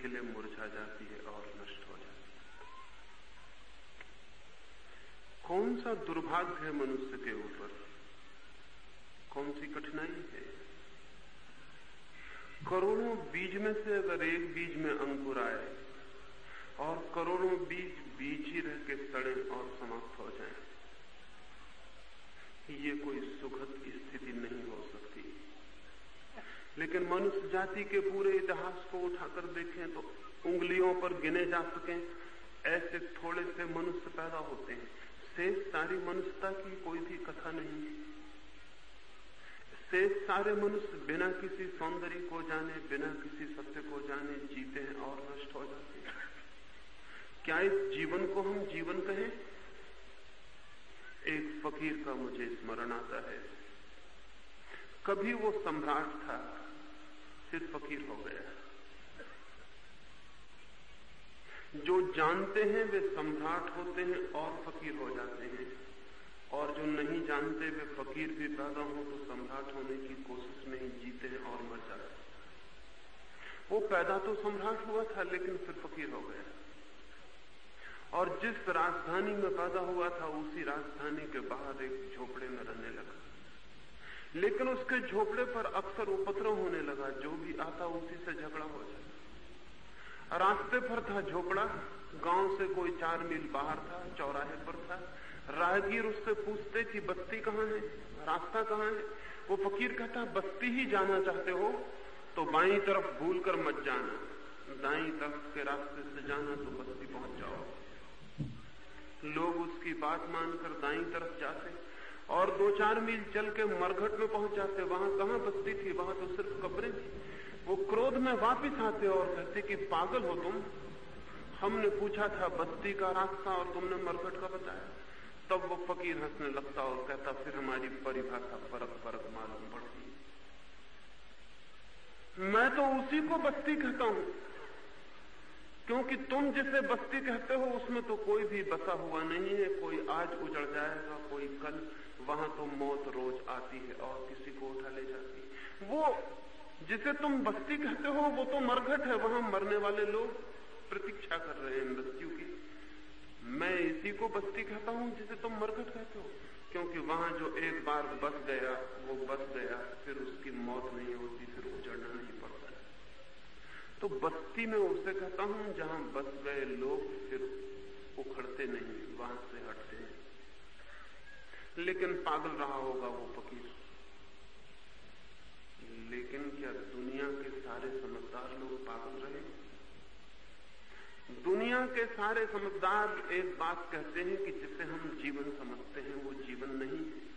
खिले मुरझा जाती है और नष्ट हो जाती है। कौन सा दुर्भाग्य है मनुष्य के ऊपर? कौन सी कठिनाई है? करोड़ों बीज में से अगर एक बीज में अंकुर आए और करोड़ों बीज बीज ही रह के सड़े और समाप्त हो जाए, ये कोई सुखद स्थिति नहीं लेकिन मनुष्य जाति के पूरे इतिहास को उठाकर देखें तो उंगलियों पर गिने जा सके, ऐसे थोड़े से मनुष्य पैदा होते हैं। शेष सारी मनुष्यता की कोई भी कथा नहीं शेष सारे मनुष्य बिना किसी सौंदर्य को जाने, बिना किसी सत्य को जाने जीते हैं और नष्ट हो जाते हैं। क्या इस जीवन को हम जीवन कहें? एक फकीर का मुझे स्मरण आता है। कभी वो सम्राट था फिर फकीर हो गया। जो जानते हैं, वे सम्राट होते हैं और फकीर हो जाते हैं। और जो नहीं जानते, वे फकीर भी पैदा हो तो सम्राट होने की कोशिश में ही जीते हैं और मर जाते वो पैदा तो सम्राट हुआ था, लेकिन फिर फकीर हो गया। और जिस राजधानी में पैदा हुआ था, उसी राजधानी के बाहर एक झोपड़े में रहने लगा। लेकिन उसके झोपड़े पर अक्सर उपद्रव होने लगा, जो भी आता उसी से झगड़ा हो जाता। रास्ते पर था झोपड़ा, गाँव से कोई चार मील बाहर था, चौराहे पर था। राहगीर उससे पूछते कि, बस्ती कहाँ है? रास्ता कहाँ है? वो फकीर कहता, बस्ती ही जाना चाहते हो तो बाई तरफ़ भूल कर मत जाना। दाई तरफ़ के रास्ते से जाना तो बस्ती पहुँच जाओ। लोग उसकी बात मानकर दाई तरफ़ जाते। और दो चार मील चल के मरघट में पहुँच जाते, वहाँ कहाँ बस्ती थी, वहाँ तो सिर्फ़ कब्रें थी। वो क्रोध में वापिस आते और कहते कि पागल हो तुम। हमने पूछा था, बस्ती का रास्ता और तुमने मरघट का बताया। तब वो फकीर हंसने लगता और कहता, फिर हमारी परिभाषा फ़र्क फ़र्क मालूम पड़ती। मैं तो उसी को बस्ती कहता हूँ। क्योंकि तुम जिसे बस्ती कहते हो, उसमें तो कोई भी बसा हुआ नहीं है, कोई आज उजड़ जाएगा, कोई कल वहाँ तो मौत रोज आती है और किसी को उठा ले जाती है। वो जिसे तुम बस्ती कहते हो, वो तो मरघट है। वहाँ मरने वाले लोग प्रतीक्षा कर रहे हैं मृत्यु की। मैं इसी को बस्ती कहता हूँ जिसे तुम मरघट कहते हो। क्योंकि वहाँ जो एक बार बस गया, वो बस गया, फिर उसकी मौत नहीं होती, फिर उजड़ना नहीं पड़ता। तो बस्ती में उसे कहता हूँ, जहाँ बस गए लोग, फिर उखड़ते नहीं, वहाँ से हटते हैं। लेकिन पागल रहा होगा वो फकीर। लेकिन क्या दुनिया के सारे समझदार लोग पागल रहे? दुनिया के सारे समझदार एक बात कहते हैं कि जिसे हम जीवन समझते हैं, वो जीवन नहीं है।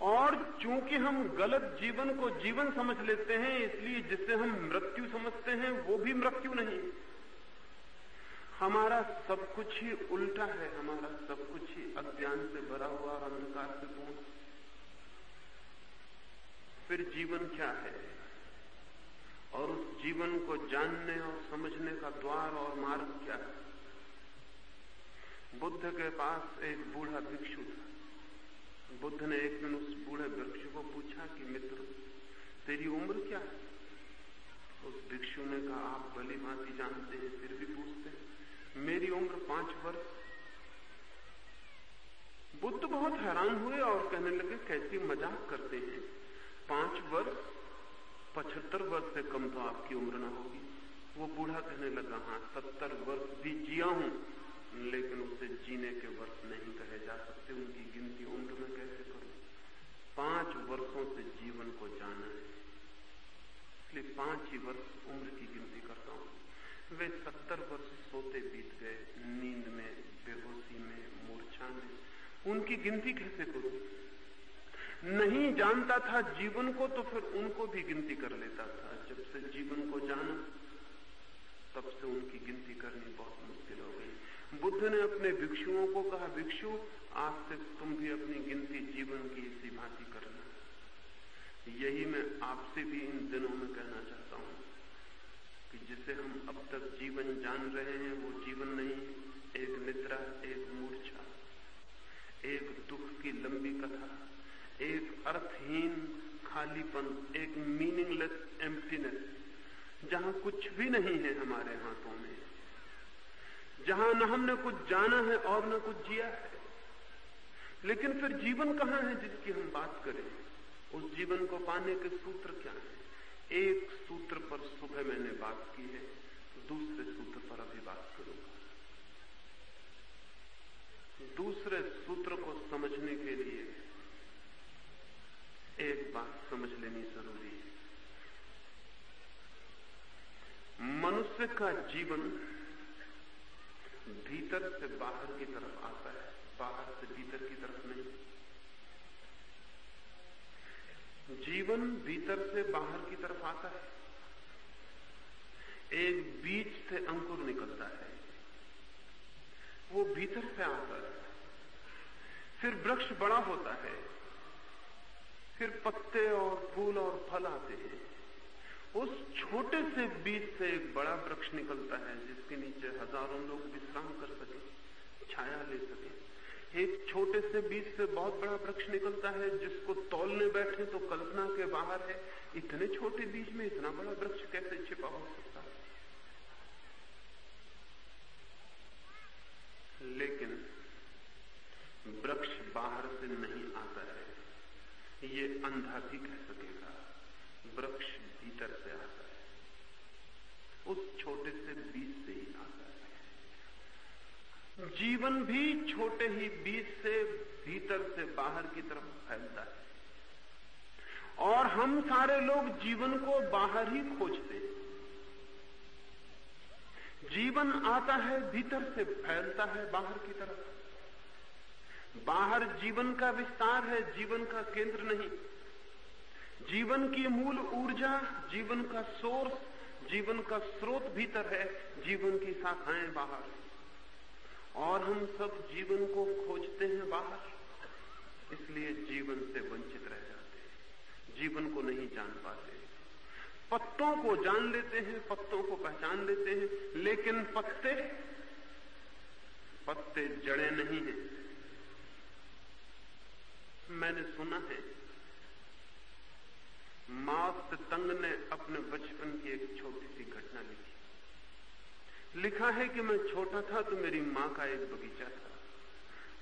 और चूँकि हम गलत जीवन को जीवन समझ लेते हैं, इसलिए जिसे हम मृत्यु समझते हैं, वो भी मृत्यु नहीं हमारा सब कुछ ही उल्टा है, हमारा सब कुछ ही अज्ञान से भरा हुआ और अंधकार से पूर्ण। फिर जीवन क्या है? और उस जीवन को जानने और समझने का द्वार और मार्ग क्या है? बुद्ध के पास एक बूढ़ा भिक्षु था। बुद्ध ने एक दिन उस बूढ़े भिक्षु को पूछा कि, मित्र, तेरी उम्र क्या है? उस भिक्षु ने कहा, आप भली भांति जानते हैं, फिर भी पूछते मेरी उम्र पाँच वर्ष। बुद्ध बहुत हैरान हुए और कहने लगे, कैसी मज़ाक करते हैं? पाँच वर्ष, पचहत्तर वर्ष से कम तो आपकी उम्र ना होगी। वो बूढ़ा कहने लगा हाँ सत्तर वर्ष भी जिया हूँ, लेकिन उसे जीने के वर्ष नहीं कहे जा सकते। उनकी गिनती उम्र में कैसे करूँ? पाँच वर्षों से जीवन को जाना है। इसलिए पाँच ही वर्ष उम्र की गिनती वे सत्तर वर्ष सोते बीत गए, नींद में, बेहोशी में, मूर्छा में। उनकी गिनती कैसे करूँ? नहीं जानता था जीवन को तो फिर उनको भी गिनती कर लेता था। जब से जीवन को जाना, तब से उनकी गिनती करनी बहुत मुश्किल हो गई। बुद्ध ने अपने भिक्षुओं को कहा, भिक्षु, आज से तुम भी अपनी गिनती जीवन की इसी भांति करना यही मैं आपसे भी इन दिनों में कहना चाहता हूँ। कि जिसे हम अब तक जीवन जान रहे हैं, वो जीवन नहीं, एक निद्रा, एक मूर्छा, एक दुख की लंबी कथा, एक अर्थहीन खालीपन, एक मीनिंगलेस एम्प्टीनेस जहाँ कुछ भी नहीं है हमारे हाथों में, जहाँ न हमने कुछ जाना है और न कुछ जिया है। लेकिन फिर जीवन कहाँ है जिसकी हम बात करें? उस जीवन को पाने के सूत्र क्या है? एक सूत्र पर सुबह मैंने बात की है दूसरे सूत्र पर अभी बात करूँगा। दूसरे सूत्र को समझने के लिए एक बात समझ लेनी ज़रूरी है। मनुष्य का जीवन भीतर से बाहर की तरफ़ आता है, बाहर से भीतर की तरफ़ नहीं। जीवन भीतर से बाहर की तरफ़ आता है। एक बीज से अंकुर निकलता है। वो भीतर से आता है। फिर वृक्ष बड़ा होता है। फिर पत्ते और फूल और फल आते हैं। उस छोटे से बीज से एक बड़ा वृक्ष निकलता है, जिसके नीचे हज़ारों लोग विश्राम कर सके, छाया ले सके। एक छोटे से बीज से बहुत बड़ा वृक्ष निकलता है, जिसको तोलने बैठे तो कल्पना के बाहर है, इतने छोटे बीज में इतना बड़ा वृक्ष कैसे छिपा हो सकता है? लेकिन वृक्ष बाहर से नहीं आता है। ये अंधा भी कह सकेगा, वृक्ष भीतर से आता है। उस छोटे से बीज से जीवन भी छोटे ही बीज से भीतर से बाहर की तरफ़ फैलता है। और हम सारे लोग जीवन को बाहर ही खोजते हैं। जीवन आता है भीतर से फैलता है बाहर की तरफ़। बाहर जीवन का विस्तार है, जीवन का केंद्र नहीं। जीवन की मूल ऊर्जा, जीवन का सोर्स, जीवन का स्रोत भीतर है, जीवन की शाखाएँ बाहर। और हम सब जीवन को खोजते हैं बाहर। इसलिए जीवन से वंचित रह जाते हैं। जीवन को नहीं जान पाते। पत्तों को जान लेते हैं, पत्तों को पहचान लेते हैं, लेकिन पत्ते पत्ते जड़े नहीं हैं। मैंने सुना है, मात तंग ने अपने बचपन की एक छोटी सी घटना लिखी। लिखा है कि मैं छोटा था तो मेरी माँ का एक बगीचा था।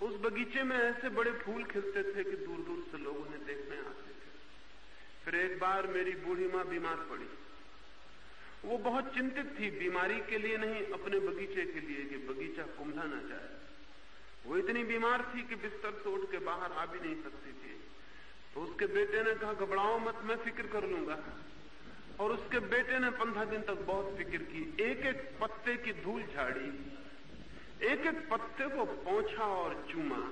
उस बगीचे में ऐसे बड़े फूल खिलते थे कि दूर दूर से लोग उन्हें देखने आते थे। फिर एक बार मेरी बूढ़ी माँ बीमार पड़ी। वो बहुत चिंतित थी, बीमारी के लिए नहीं, अपने बगीचे के लिए कि बगीचा कुंभा ना जाए। वो इतनी बीमार थी कि बिस्तर से उठ के बाहर आ भी नहीं सकती थी। तो उसके बेटे ने कहा, घबराओ मत, मैं फ़िक्र कर लूँगा। और उसके बेटे ने पंद्रह दिन तक बहुत फ़िक्र की। एक एक पत्ते की धूल झाड़ी एक एक पत्ते को पहुँचा और चूमा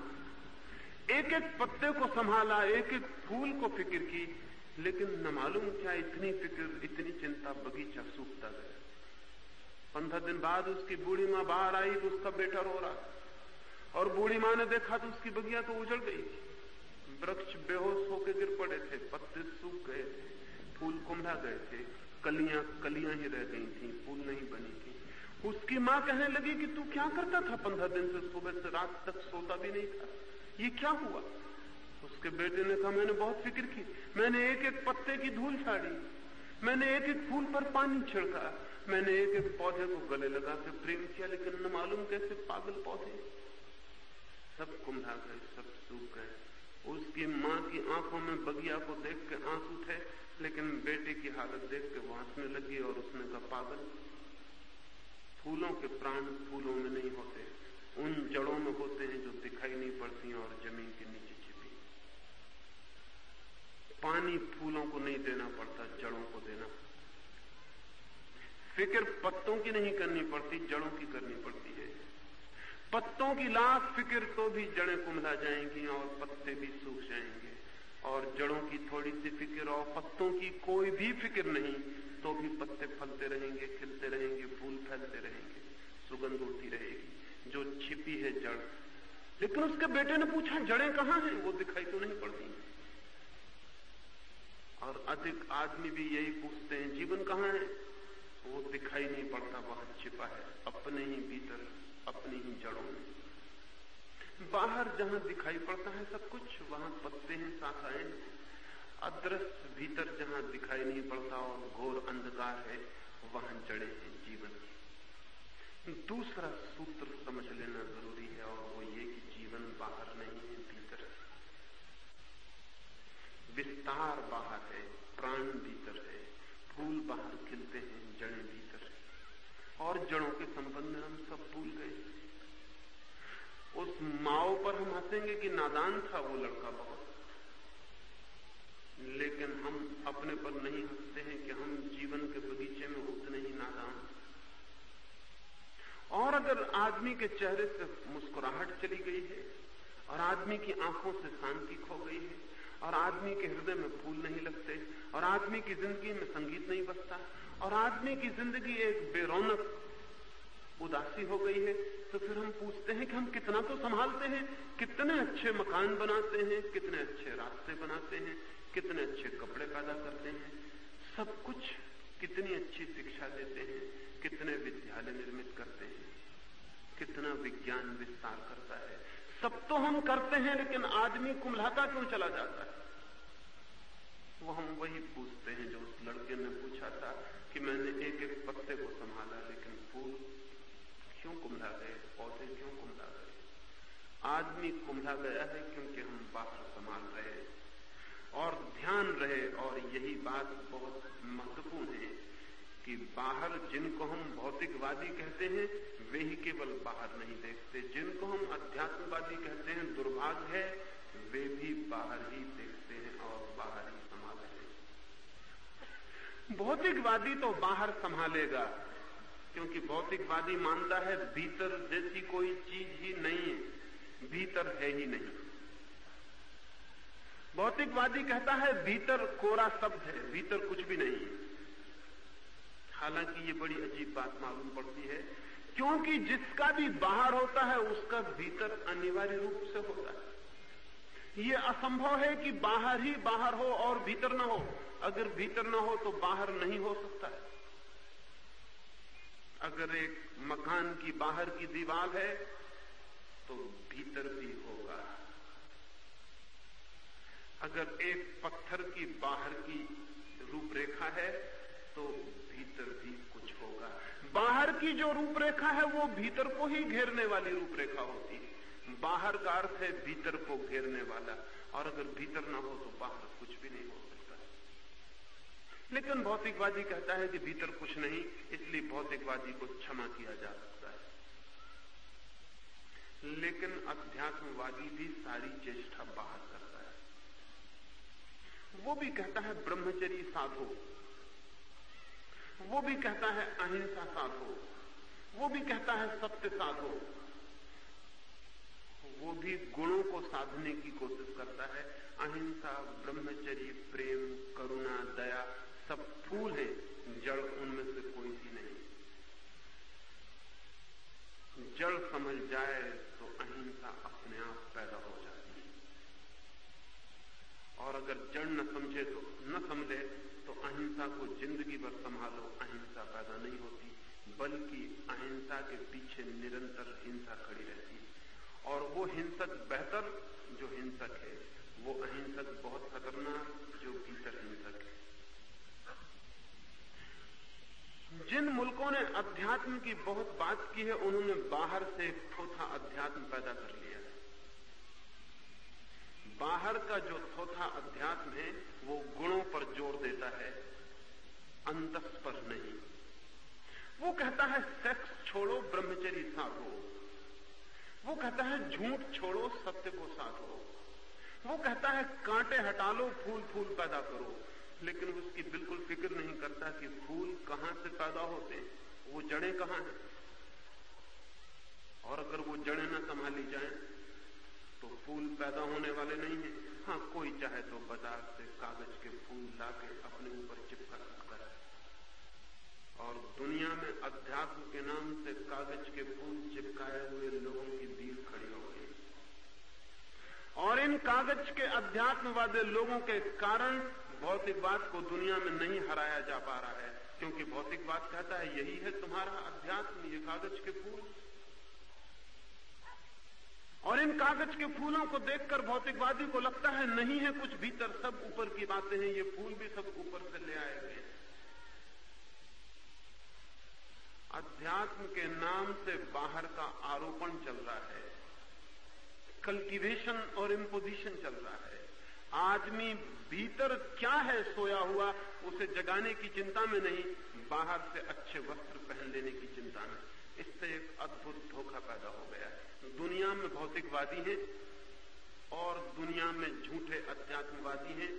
एक एक पत्ते को संभाला एक एक फूल को फ़िक्र की, लेकिन न मालूम क्या इतनी फ़िक्र, इतनी चिंता बगीचा सूखता गया। पंद्रह दिन बाद उसकी बूढ़ी माँ बाहर आई तो उसका बेटा रो रहा। और बूढ़ी माँ ने देखा तो उसकी बगिया तो उजड़ गई। वृक्ष बेहोश होकर गिर पड़े थे, पत्ते सूख गए थे। फूल कुंभा गए थे, कलियाँ कलियाँ ही रह गई थी, फूल नहीं बनी थी। उसकी माँ कहने लगी कि तू क्या करता था पंद्रह दिन से सुबह से रात तक सोता भी नहीं था? ये क्या हुआ? उसके बेटे ने कहा, मैंने बहुत फ़िक्र की। मैंने एक एक पत्ते की धूल छाड़ी मैंने एक एक फूल पर पानी छिड़का। मैंने एक एक पौधे को गले लगा के प्रेम किया, लेकिन न मालूम कैसे पागल पौधे। सब कुंभा गए, सब सूख गए। उसकी माँ की आँखों में बगिया को देख के आँसू थे लेकिन बेटे की हालत देख के वो हंसने लगी और उसने कहा, पागल, फूलों के प्राण फूलों में नहीं होते। उन जड़ों में होते हैं जो दिखाई नहीं पड़ती और ज़मीन के नीचे छिपी। पानी फूलों को नहीं देना पड़ता, जड़ों को देना। फ़िक्र पत्तों की नहीं करनी पड़ती, जड़ों की करनी पड़ती है। पत्तों की लाख फ़िक्र तो भी जड़ें कुमला जाएँगी और पत्ते भी सूख जाएँगे। और जड़ों की थोड़ी सी फ़िक्र और पत्तों की कोई भी फ़िक्र नहीं तो भी पत्ते फलते रहेंगे, खिलते रहेंगे, फूल फैलते रहेंगे, सुगंध उड़ती रहेगी। जो छिपी है जड़। लेकिन उसके बेटे ने पूछा, जड़ें कहाँ हैं? वो दिखाई तो नहीं पड़ती। और अधिक आदमी भी यही पूछते हैं, जीवन कहाँ है? वो दिखाई नहीं पड़ता, वहाँ छिपा है, अपने ही भीतर, अपनी ही जड़ों में। बाहर जहाँ दिखाई पड़ता है सब कुछ, वहाँ पत्ते हैं शाखाएँ अदृश्य भीतर जहाँ दिखाई नहीं पड़ता और घोर अंधकार है, वहाँ जड़े हैं जीवन। दूसरा सूत्र समझ लेना ज़रूरी है और वो ये कि जीवन बाहर नहीं है, भीतर है। विस्तार बाहर है, प्राण भीतर है, फूल बाहर खिलते हैं, जड़ें भीतर है। और जड़ों के संबंध में हम सब भूल गए। उस माओ पर हम हंसेंगे कि नादान था वो लड़का बहुत। लेकिन हम अपने पर नहीं हँसते हैं कि हम जीवन के बगीचे में उतने ही नादान। और अगर आदमी के चेहरे से मुस्कुराहट चली गई है, और आदमी की आँखों से शांति खो गई है, और आदमी के हृदय में फूल नहीं लगते, और आदमी की ज़िंदगी में संगीत नहीं बसता और आदमी की ज़िंदगी एक बेरौनक उदासी हो गई है तो फिर हम पूछते हैं कि हम कितना तो संभालते हैं, कितने अच्छे मकान बनाते हैं, कितने अच्छे रास्ते बनाते हैं, कितने अच्छे कपड़े पैदा करते हैं। सब कुछ कितनी अच्छी शिक्षा देते हैं, कितने विद्यालय निर्मित करते हैं, कितना विज्ञान विस्तार करता है। सब तो हम करते हैं, लेकिन आदमी कुमलाता क्यों चला जाता है? वो हम वही पूछते हैं जो उस लड़के ने पूछा था कि मैंने एक एक पत्ते को संभाला, लेकिन फूल क्यों कुमला गए? पौधे क्यों कुमला गए? आदमी कुमला गया है क्योंकि हम बाहर संभाल रहे और ध्यान रहे, और यही बात बहुत महत्वपूर्ण है कि बाहर जिनको हम भौतिकवादी कहते हैं, वे ही केवल बाहर नहीं देखते। जिनको हम अध्यात्मवादी कहते हैं, दुर्भाग्य है, वे भी बाहर ही देखते हैं और बाहर ही संभालते हैं। भौतिकवादी तो बाहर संभालेगा। क्योंकि भौतिकवादी मानता है, भीतर जैसी कोई चीज़ ही नहीं है, भीतर है ही नहीं। भौतिकवादी कहता है, भीतर कोरा शब्द है, भीतर कुछ भी नहीं है। हालाँकि ये बड़ी अजीब बात मालूम पड़ती है, क्योंकि जिसका भी बाहर होता है, उसका भीतर अनिवार्य रूप से होता है। ये असंभव है कि बाहर ही बाहर हो और भीतर ना हो। अगर भीतर ना हो तो बाहर नहीं हो सकता है। अगर एक मकान की बाहर की दीवार है तो भीतर भी होगा। अगर एक पत्थर की बाहर की रूपरेखा है तो भीतर भी कुछ होगा। बाहर की जो रूपरेखा है, वो भीतर को ही घेरने वाली रूपरेखा होती है। बाहर का अर्थ है भीतर को घेरने वाला, और अगर भीतर ना हो तो बाहर कुछ भी नहीं हो लेकिन भौतिकवादी कहता है कि भीतर कुछ नहीं, इसलिए भौतिकवादी को क्षमा किया जा सकता है। लेकिन अध्यात्मवादी भी सारी चेष्टा बाहर करता है। वो भी कहता है ब्रह्मचरी साधो। वो भी कहता है अहिंसा साधो। वो भी कहता है सत्य साधो। वो भी गुणों को साधने की कोशिश करता है। अहिंसा, ब्रह्मचर्य, प्रेम, करुणा, दया सब फूल है, जड़ उनमें से कोई भी नहीं। जड़ समझ जाए तो अहिंसा अपने आप पैदा हो जाती है। और अगर जड़ न समझे तो न समझे तो अहिंसा को ज़िंदगी भर संभालो, अहिंसा पैदा नहीं होती, बल्कि अहिंसा के पीछे निरंतर हिंसा खड़ी रहती है। और वो हिंसक बेहतर जो हिंसक है, वो अहिंसक बहुत खतरनाक जो भीतर हिंसक है जिन मुल्कों ने अध्यात्म की बहुत बात की है, उन्होंने बाहर से थोथा अध्यात्म पैदा कर लिया है। बाहर का जो थोथा अध्यात्म है, वो गुणों पर ज़ोर देता है, अंतस पर नहीं। वो कहता है, सेक्स छोड़ो ब्रह्मचरी साधो वो कहता है, झूठ छोड़ो, सत्य को साधो वो कहता है, कांटे हटा लो, फूल फूल पैदा करो। लेकिन उसकी बिल्कुल फ़िक्र नहीं करता कि फूल कहाँ से पैदा होते वो जड़ें कहाँ हैं? और अगर वो जड़ें न संभाली जाए तो फूल पैदा होने वाले नहीं है। हाँ कोई चाहे तो बाज़ार से कागज़ के फूल लाके अपने ऊपर चिपका सकता है। और दुनिया में अध्यात्म के नाम से कागज़ के फूल चिपकाए हुए लोगों की भीड़ खड़ी हो गई। और इन कागज़ के अध्यात्मवादी लोगों के कारण भौतिकवाद को दुनिया में नहीं हराया जा पा रहा है, क्योंकि भौतिकवाद कहता है, यही है तुम्हारा अध्यात्म, ये कागज़ के फूल। और इन कागज़ के फूलों को देखकर भौतिकवादी को लगता है, नहीं है कुछ भीतर, सब ऊपर की बातें हैं, ये फूल भी सब ऊपर से ले आए गए अध्यात्म के नाम से बाहर का आरोपण चल रहा है, कल्टीवेशन और इम्पोजिशन चल रहा है। आदमी भीतर क्या है सोया हुआ, उसे जगाने की चिंता में नहीं, बाहर से अच्छे वस्त्र पहन लेने की चिंता में। इससे एक अद्भुत धोखा पैदा हो गया। दुनिया में भौतिकवादी हैं और दुनिया में झूठे अध्यात्मवादी हैं।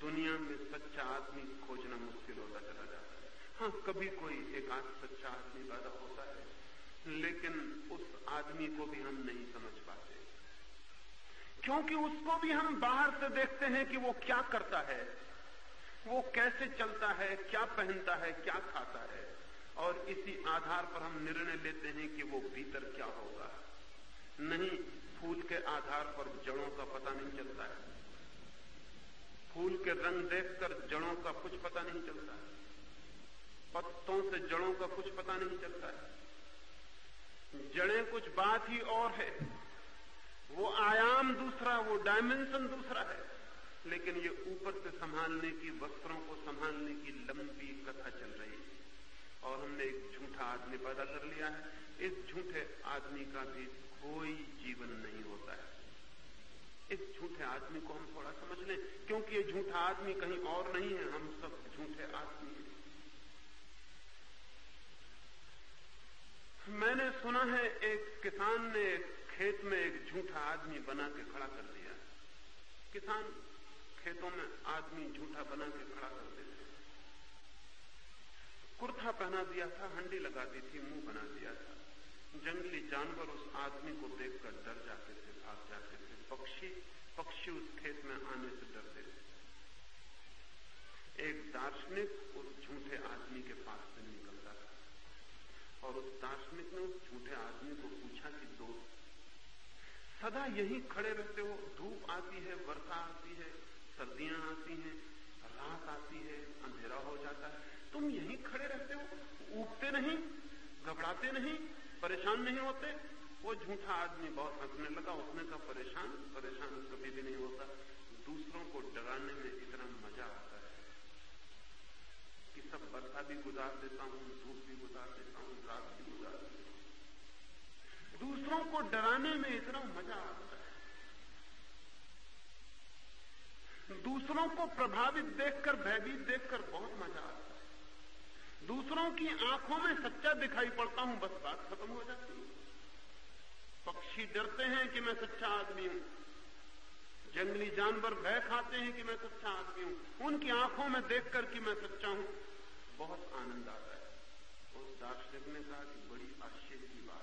दुनिया में सच्चा आदमी खोजना मुश्किल होता चला जाता है। हाँ कभी कोई एक आध सच्चा आदमी पैदा होता है, लेकिन उस आदमी को भी हम नहीं समझ पाते। क्योंकि उसको भी हम बाहर से देखते हैं कि वो क्या करता है, वो कैसे चलता है, क्या पहनता है, क्या खाता है। और इसी आधार पर हम निर्णय लेते हैं कि वो भीतर क्या होगा। नहीं, फूल के आधार पर जड़ों का पता नहीं चलता है। फूल के रंग देखकर जड़ों का कुछ पता नहीं चलता है। पत्तों से जड़ों का कुछ पता नहीं चलता है। जड़ें कुछ बात ही और है। वो आयाम दूसरा, वो डायमेंशन दूसरा है। लेकिन ये ऊपर से संभालने की, वस्त्रों को संभालने की लंबी कथा चल रही है। और हमने एक झूठा आदमी पैदा कर लिया है। इस झूठे आदमी का भी कोई जीवन नहीं होता है। इस झूठे आदमी को हम थोड़ा समझ लें, क्योंकि ये झूठा आदमी कहीं और नहीं है, हम सब झूठे आदमी हैं। मैंने सुना है, एक किसान ने खेत में एक झूठा आदमी बना के खड़ा कर दिया। किसान खेतों में आदमी झूठा बना के खड़ा कर देते कुर्ता पहना दिया था, हंडी लगा दी थी, मुँह बना दिया था। जंगली जानवर उस आदमी को देखकर डर जाते थे, भाग जाते थे। पक्षी पक्षी उस खेत में आने से डरते थे। एक दार्शनिक उस झूठे आदमी के पास से निकलता था और उस दार्शनिक ने उस झूठे आदमी को पूछा कि, दोस्त सदा यही खड़े रहते हो। धूप आती है, वर्षा आती है, सर्दियाँ आती हैं, रात आती है, अंधेरा हो जाता है। तुम यहीं खड़े रहते हो। उगते नहीं, घबराते नहीं, परेशान नहीं होते। वो झूठा आदमी बहुत हंसने लगा, उसने कहा, परेशान परेशान कभी भी नहीं होता। दूसरों को डराने में इतना मज़ा आता है कि सब वर्षा भी गुजार देता हूँ, धूप भी गुजार देता हूँ, रात भी गुजार देता हूँ। दूसरों को डराने में इतना मज़ा आता है। दूसरों को प्रभावित देखकर, भयभीत देखकर बहुत मज़ा आता है। दूसरों की आँखों में सच्चा दिखाई पड़ता हूँ, बस बात खत्म हो जाती है। पक्षी डरते हैं कि मैं सच्चा आदमी हूँ। जंगली जानवर भय खाते हैं कि मैं सच्चा आदमी हूँ। उनकी आँखों में देखकर कि मैं सच्चा हूँ। बहुत आनंद आता है। उस दार्शनिक ने कहा कि बड़ी आश्चर्य की बात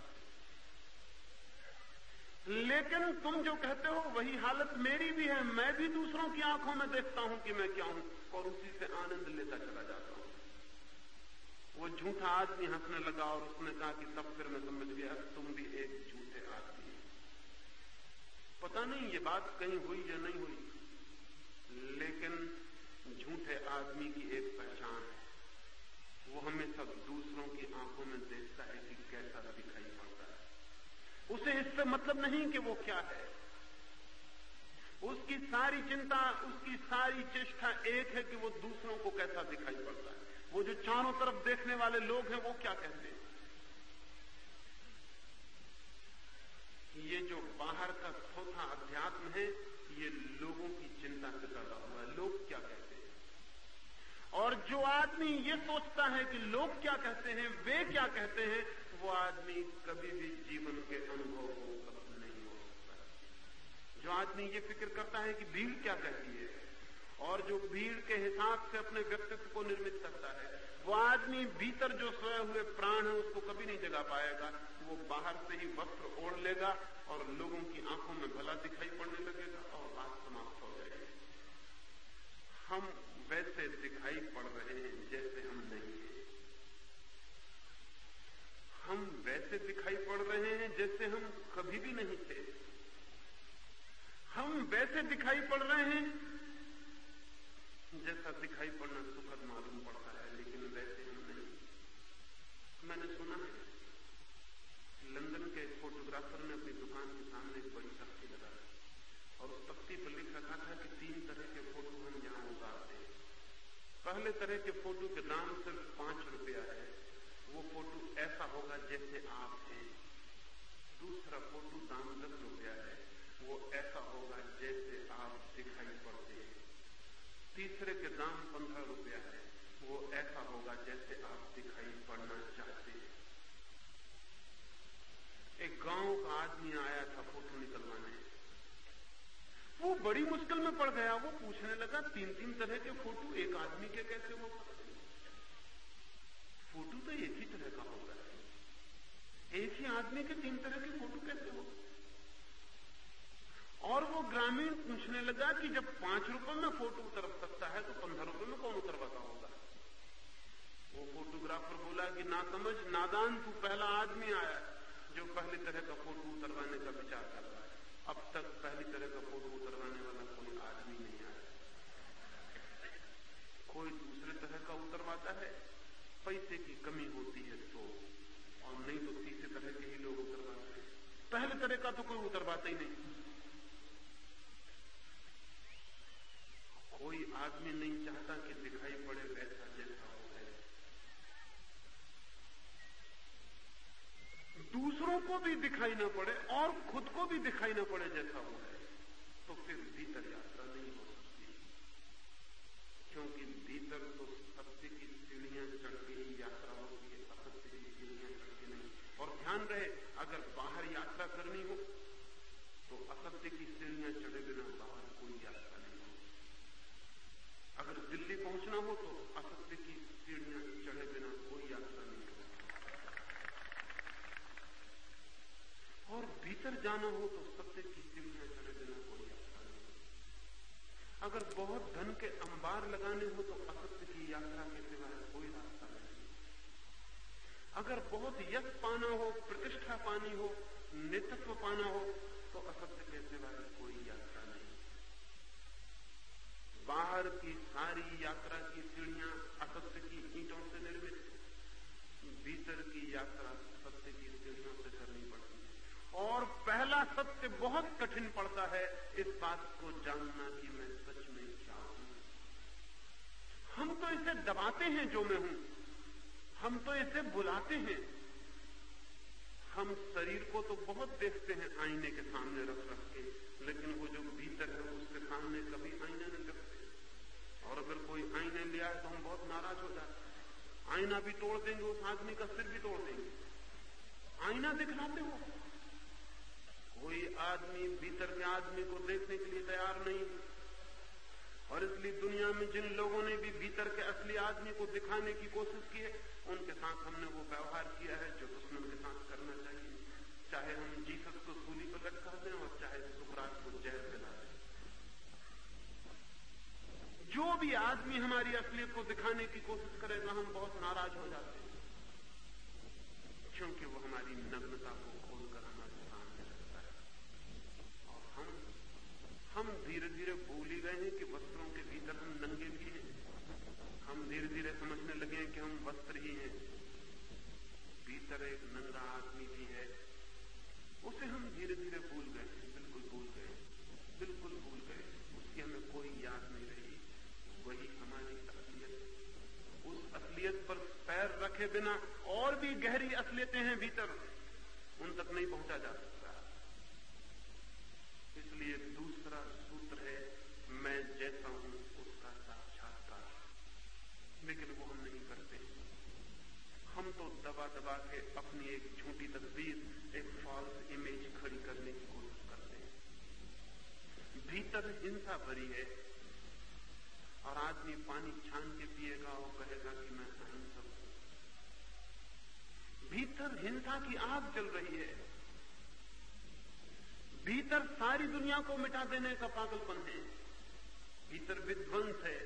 लेकिन तुम जो कहते हो, वही हालत मेरी भी है। मैं भी दूसरों की आँखों में देखता हूँ कि मैं क्या हूँ, और उसी से आनंद लेता चला जाता हूँ। वो झूठा आदमी हंसने लगा और उसने कहा कि तब फिर मैं समझ गया तुम भी एक झूठे आदमी पता नहीं ये बात कहीं हुई या नहीं हुई, लेकिन झूठे आदमी की एक पहचान है। वो हमें सब दूसरों की आँखों में देखता है कि कैसा दिखाई उसे इससे मतलब नहीं कि वो क्या है। उसकी सारी चिंता, उसकी सारी चेष्टा एक है कि वो दूसरों को कैसा दिखाई पड़ता है। वो जो चारों तरफ़ देखने वाले लोग हैं, वो क्या कहते हैं? ये जो बाहर का थोथा अध्यात्म है, ये लोगों की चिंता से पैदा हुआ है। लोग क्या कहते हैं? और जो आदमी ये सोचता है कि लोग क्या कहते हैं, वे क्या कहते हैं वो आदमी कभी भी जीवन के अनुभव को उपलब्ध नहीं हो सकता। जो आदमी ये फ़िक्र करता है कि भीड़ क्या कहती है, और जो भीड़ के हिसाब से अपने व्यक्तित्व को निर्मित करता है, वो आदमी भीतर जो सोए हुए प्राण है, उसको कभी नहीं जगा पाएगा। वो बाहर से ही वस्त्र ओढ़ लेगा, और लोगों की आँखों में भला दिखाई पड़ने लगेगा, और बात समाप्त हो जाएगी। हम वैसे दिखाई पड़ रहे हैं जैसे हम नहीं हैं वैसे दिखाई पड़ रहे हैं, जैसे हम कभी भी नहीं थे। हम वैसे दिखाई पड़ रहे हैं, जैसा दिखाई पड़ना सुखद मालूम पड़ता है, लेकिन वैसे हम नहीं। मैंने सुना है, लंदन के फोटोग्राफर ने अपनी दुकान के सामने एक बड़ी तख्ती लगा और उस तख्ती पर लिख रखा था कि तीन तरह के फ़ोटो हम यहाँ उतारते हैं। पहले तरह के फ़ोटो के दाम सिर्फ़ पाँच ऐसा होगा जैसे आप हैं। दूसरा फ़ोटो दाम दस रुपया है। वो ऐसा होगा जैसे आप दिखाई पड़ते हैं। तीसरे के दाम पंद्रह रुपया है। वो ऐसा होगा जैसे आप दिखाई पड़ना चाहते हैं। एक गाँव का आदमी आया था फ़ोटो निकलवाने। वो बड़ी मुश्किल में पड़ गया। वो पूछने लगा, तीन तीन तरह के फ़ोटो, एक आदमी के कैसे हो फ़ोटो तो एक ही तरह का होगा। एक ही आदमी के तीन तरह के फ़ोटो कैसे हो? और वो ग्रामीण पूछने लगा कि जब पाँच रुपए में फ़ोटो उतर सकता है तो पंद्रह रुपए में कौन उतरवाता होगा वो फोटोग्राफर बोला कि ना समझ, नादान, तू पहला आदमी आया जो पहली तरह का फ़ोटो उतरवाने का विचार कर रहा है। अब तक पहली तरह का फ़ोटो उतरवाने वाला कोई आदमी नहीं आया कोई दूसरे तरह का उतरवाता है पैसे की कमी होती है तो और नहीं तो तीसरे तरह के ही लोग उतरवाते हैं पहले तरह का तो उतरवाता ही नहीं। कोई आदमी नहीं चाहता कि दिखाई पड़े वैसा जैसा हो गए दूसरों को भी दिखाई ना पड़े और खुद को भी दिखाई ना पड़े जैसा हो है तो फिर भीतर यात्रा नहीं हो सकती क्योंकि भीतर तो सत्य की सीढ़ियाँ चढ़ के ही यात्रा होती है असत्य की सीढ़ियाँ चढ़ के नहीं और ध्यान रहे अगर बाहर यात्रा करनी हो तो असत्य की सीढ़ियाँ चढ़े बिना बाहर कोई यात्रा अगर दिल्ली पहुँचना हो तो असत्य की सीढ़ियाँ चढ़े बिना कोई यात्रा नहीं कर और भीतर जाना हो तो सत्य की सीढ़ियाँ चढ़े बिना कोई यात्रा नहीं अगर बहुत धन के अंबार लगाने हो तो असत्य की यात्रा के सिवाय कोई रास्ता नहीं अगर बहुत यश पाना हो प्रतिष्ठा पानी हो नेतृत्व पाना हो तो असत्य के सिवाय कोई यात्रा बाहर की सारी यात्रा की सीढ़ियाँ असत्य की ईंटों से निर्मित भीतर की यात्रा सत्य की सीढ़ियों से करनी पड़ती है और पहला सत्य बहुत कठिन पड़ता है इस बात को जानना कि मैं सच में क्या हूँ हम तो इसे दबाते हैं जो मैं हूँ हम तो इसे बुलाते हैं हम शरीर को तो बहुत देखते हैं आईने के सामने रख रख के लेकिन वो जो भीतर है उसके सामने कभी आईना नहीं रखते और अगर कोई आईने ले आए तो हम बहुत नाराज़ हो जाते आईना भी तोड़ देंगे, उस आदमी का सिर भी तोड़ देंगे। आईना दिखलाते हो कोई आदमी, भीतर के आदमी को देखने के लिए तैयार नहीं और इसलिए दुनिया में जिन लोगों ने भी भीतर के असली आदमी को दिखाने की कोशिश की है, उनके साथ हमने वो व्यवहार किया है जो दुश्मन के साथ करना चाहिए। चाहे हम जीसस को सूली पर लटका दें और चाहे सुखराज को जहर दिला जो भी आदमी हमारी असलियत को दिखाने की कोशिश करेगा हम बहुत नाराज़ हो जाते हैं। क्योंकि वो हमारी नग्नता को खोलकर हमारे सामने रखता है। और हम हम धीरे धीरे भूल ही गए हैं कि वस्त्रों के भीतर हम नंगे भी हैं। हम धीरे धीरे समझने लगे हैं कि हम वस्त्र ही हैं। भीतर एक नंगा आदमी भी है। उसे हम धीरे धीरे भूल गए बिल्कुल भूल गए बिल्कुल भूल गए उसकी हमें कोई याद नहीं रही वही हमारी असलियत उस असलियत पर पैर रखे बिना और भी गहरी असलियतें हैं भीतर, उन तक नहीं पहुँचा जा सकता। इसलिए दूसरा सूत्र है, मैं जैसा हूँ, उसका साक्षात्कार। लेकिन वो हम नहीं करते। हम तो दबा दबा के अपनी एक झूठी तस्वीर, एक फॉल्स इमेज खड़ी करने की कोशिश करते हैं। भीतर हिंसा भरी है। और आदमी पानी छान के पिएगा और कहेगा कि मैं भीतर हिंसा की आग जल रही है। भीतर सारी दुनिया को मिटा देने का पागलपन है। भीतर विध्वंस है,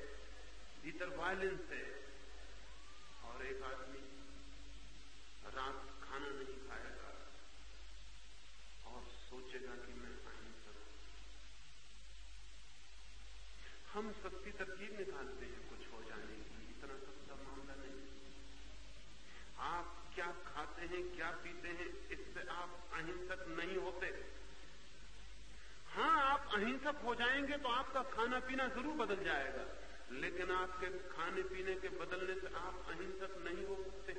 भीतर वायलेंस है। और एक आदमी रात खाना नहीं खाएगा और सोचेगा कि मैं अहिंसक हूँ हम सस्ती तरकीब निकालते हैं कुछ हो जाने की इतना सस्ता मामला नहीं आप क्या खाते हैं क्या पीते हैं इससे आप अहिंसक नहीं होते हाँ आप अहिंसक हो जाएँगे तो आपका खाना पीना ज़रूर बदल जाएगा, लेकिन आपके खाने पीने के बदलने से आप अहिंसक नहीं हो सकते।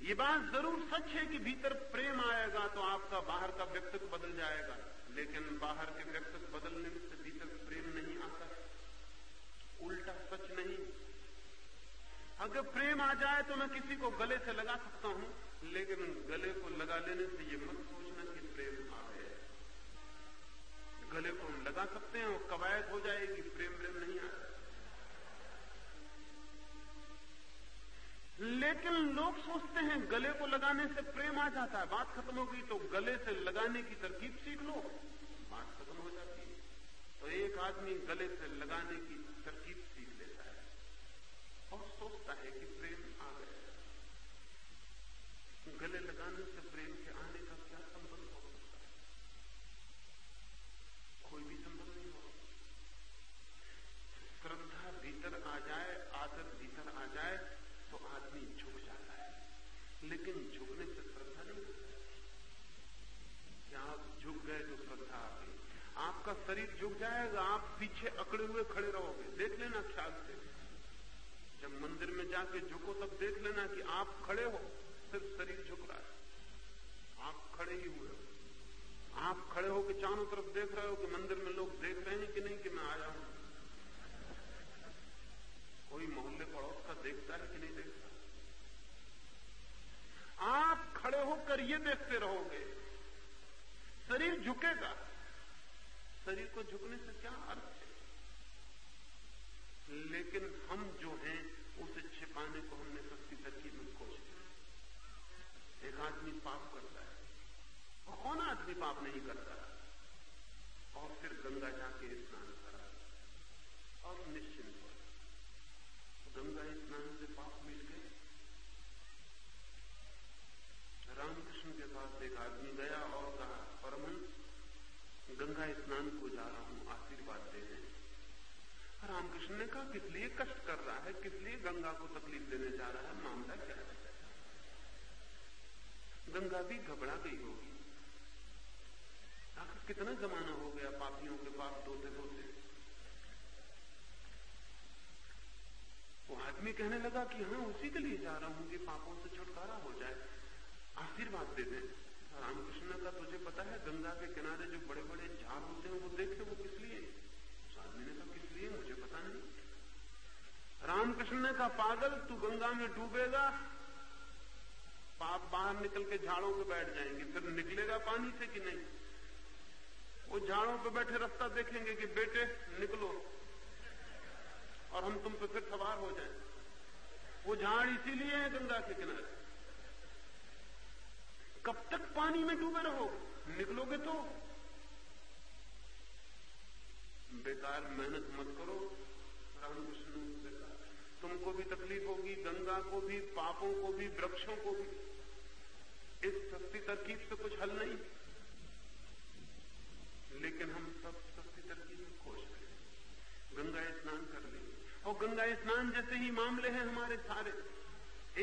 ये बात ज़रूर सच है कि भीतर प्रेम आएगा तो आपका बाहर का व्यक्तित्व बदल जाएगा, लेकिन बाहर के व्यक्तित्व बदलने से भीतर प्रेम नहीं आता। उल्टा सच नहीं। अगर प्रेम आ जाए तो मैं किसी को गले से लगा सकता हूँ, लेकिन गले को लगा लेने से ये मत सोचना कि प्रेम आ गया गले को हम लगा सकते हैं और कवायद हो जाएगी, प्रेम प्रेम नहीं आ लेकिन लोग सोचते हैं, गले को लगाने से प्रेम आ जाता है। बात खत्म हो गई तो गले से लगाने की तरकीब सीख लो, बात खत्म हो जाती है। तो एक आदमी गले से लगाने की तरकीब सीख लेता है और सोचता है कि प्रेम आ गया गले लगाने से प्रेम के आने का क्या संबंध हो सकता है कोई भी संबंध नहीं हो श्रद्धा भीतर आ जाए आदत भीतर आ जाए तो आदमी झुक जाता है लेकिन झुकने से श्रद्धा नहीं क्या आप झुक गए तो श्रद्धा आ गई आपका झुक जाएगा आप पीछे अकड़े हुए खड़े रहोगे। देख लेना ख्याल से। जब मंदिर में जाके झुको, तब देख लेना कि आप खड़े हो, सिर्फ़ शरीर झुक रहा है। आप खड़े ही हुए हो। आप खड़े हो के चारों तरफ़ देख रहे हो कि मंदिर में लोग देख रहे हैं कि नहीं कि मैं आया हूँ? कोई मोहल्ले पड़ोस का देखता है कि नहीं देखता? आप खड़े होकर ये देखते रहोगे, शरीर झुकेगा। शरीर को झुकने से क्या अर्थ है? लेकिन हम जो हैं, उसे छिपाने को हमने सस्ती तरकीब में खोज लिया एक आदमी पाप करता है, और कौन आदमी पाप नहीं करता? और फिर गंगा जाके स्नान करा। और निश्चिंत हो गंगा स्नान से पाप मिट गए। रामकृष्ण के पास एक आदमी गया और गंगा स्नान को जा रहा हूँ, आशीर्वाद दे दें रामकृष्ण ने कहा, किस लिए कष्ट कर रहा है, किस लिए गंगा को तकलीफ़ देने जा रहा है, मामला क्या है? गंगा भी घबरा गई होगी। आखिर कितना जमाना हो गया पापियों के पास धोते धोते वो आदमी कहने लगा कि हाँ उसी के लिए जा रहा हूँ कि पापों से छुटकारा हो जाए, आशीर्वाद दे दे। रामकृष्ण का तुझे पता है, गंगा के किनारे जो बड़े बड़े झाड़ होते हैं, वो देखे वो किस लिए? उस आदमी ने कहा, किस लिए? मुझे पता नहीं। रामकृष्ण ने कहा, पागल, तू गंगा में डूबेगा, पाप बाहर निकल के झाड़ों पे बैठ जाएँगे, फिर निकलेगा पानी से कि नहीं? वो झाड़ों पे बैठे रास्ता देखेंगे कि, बेटे, निकलो, और हम तुम पे फिर सवार हो जाए। वो झाड़ इसीलिए है गंगा के किनारे। कब तक पानी में डूबे रहो? निकलोगे तो? बेकार मेहनत मत करो रामकृष्ण कहा तुमको भी तकलीफ़ होगी, गंगा को भी, पापों को भी, वृक्षों को भी। इस सस्ती तरकीब से कुछ हल नहीं। लेकिन हम सब सस्ती तरकीब में खोज रहे गंगा स्नान कर लेंगे और गंगा स्नान जैसे ही मामले हैं हमारे सारे।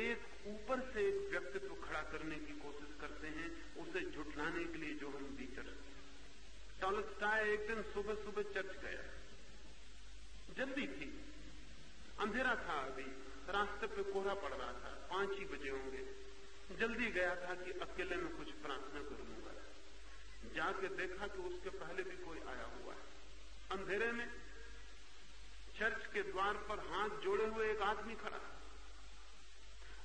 एक ऊपर से एक व्यक्तित्व खड़ा करने की कोशिश करते हैं, उसे झुठलाने के लिए जो हम भीतर टॉलस्टाय एक दिन सुबह सुबह चर्च गया। जल्दी थी। अंधेरा था अभी। रास्ते पे कोहरा पड़ रहा था। पाँच ही बजे होंगे। जल्दी गया था कि अकेले में कुछ प्रार्थना कर लूँगा जाके देखा कि उसके पहले भी कोई आया हुआ है। अंधेरे में चर्च के द्वार पर हाथ जोड़े हुए एक आदमी खड़ा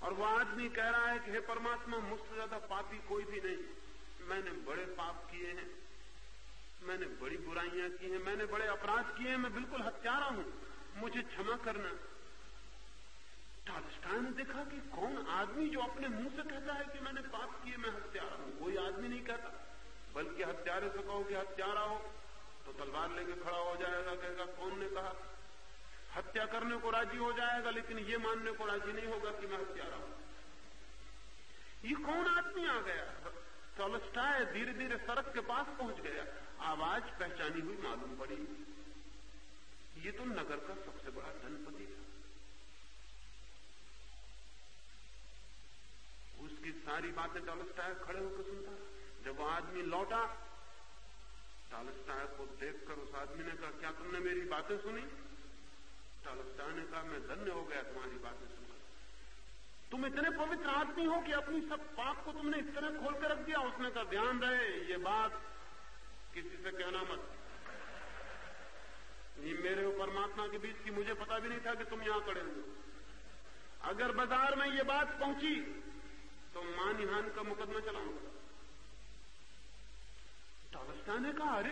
और वह आदमी कह रहा है कि हे परमात्मा, मुझसे ज़्यादा पापी कोई भी नहीं। मैंने बड़े पाप किए हैं, मैंने बड़ी बुराइयाँ की हैं, मैंने बड़े अपराध किए हैं, मैं बिल्कुल हत्यारा हूँ। मुझे क्षमा करना। टालस्टाय ने देखा कि कौन आदमी जो अपने मुँह से कहता है कि मैंने पाप किए, मैं हत्यारा हूँ। कोई आदमी नहीं कहता। बल्कि हत्यारे से कहो कि हत्यारा हो तो तलवार लेके खड़ा हो जाएगा, कहेगा, कौन ने कहा? हत्या करने को राज़ी हो जाएगा, लेकिन ये मानने को राज़ी नहीं होगा कि मैं हत्यारा हूँ। ये कौन आदमी आ गया? टॉलस्टाय धीरे धीरे सड़क के पास पहुँच गया। आवाज़ पहचानी हुई मालूम पड़ी। ये तो नगर का सबसे बड़ा धनपति था। उसकी सारी बातें टॉलस्टाय खड़े होकर सुनता। जब वो आदमी लौटा, टॉलस्टाय को देखकर उस आदमी ने कहा, क्या तुमने मेरी बातें सुनी? टॉलस्टाय ने कहा मैं धन्य हो गया तुम्हारी बातें सुनकर। तुम इतने पवित्र आदमी हो कि अपनी सब पाप को तुमने इस तरह खोल कर रख दिया उसने कहा ध्यान रहे, ये बात किसी से कहना मत। ये मेरे और परमात्मा के बीच की मुझे पता भी नहीं था कि तुम यहाँ खड़े हो। अगर बाज़ार में ये बात पहुँची तो मान मानहान का मुकदमा चलाऊँगा। टावस्ता ने कहा, अरे,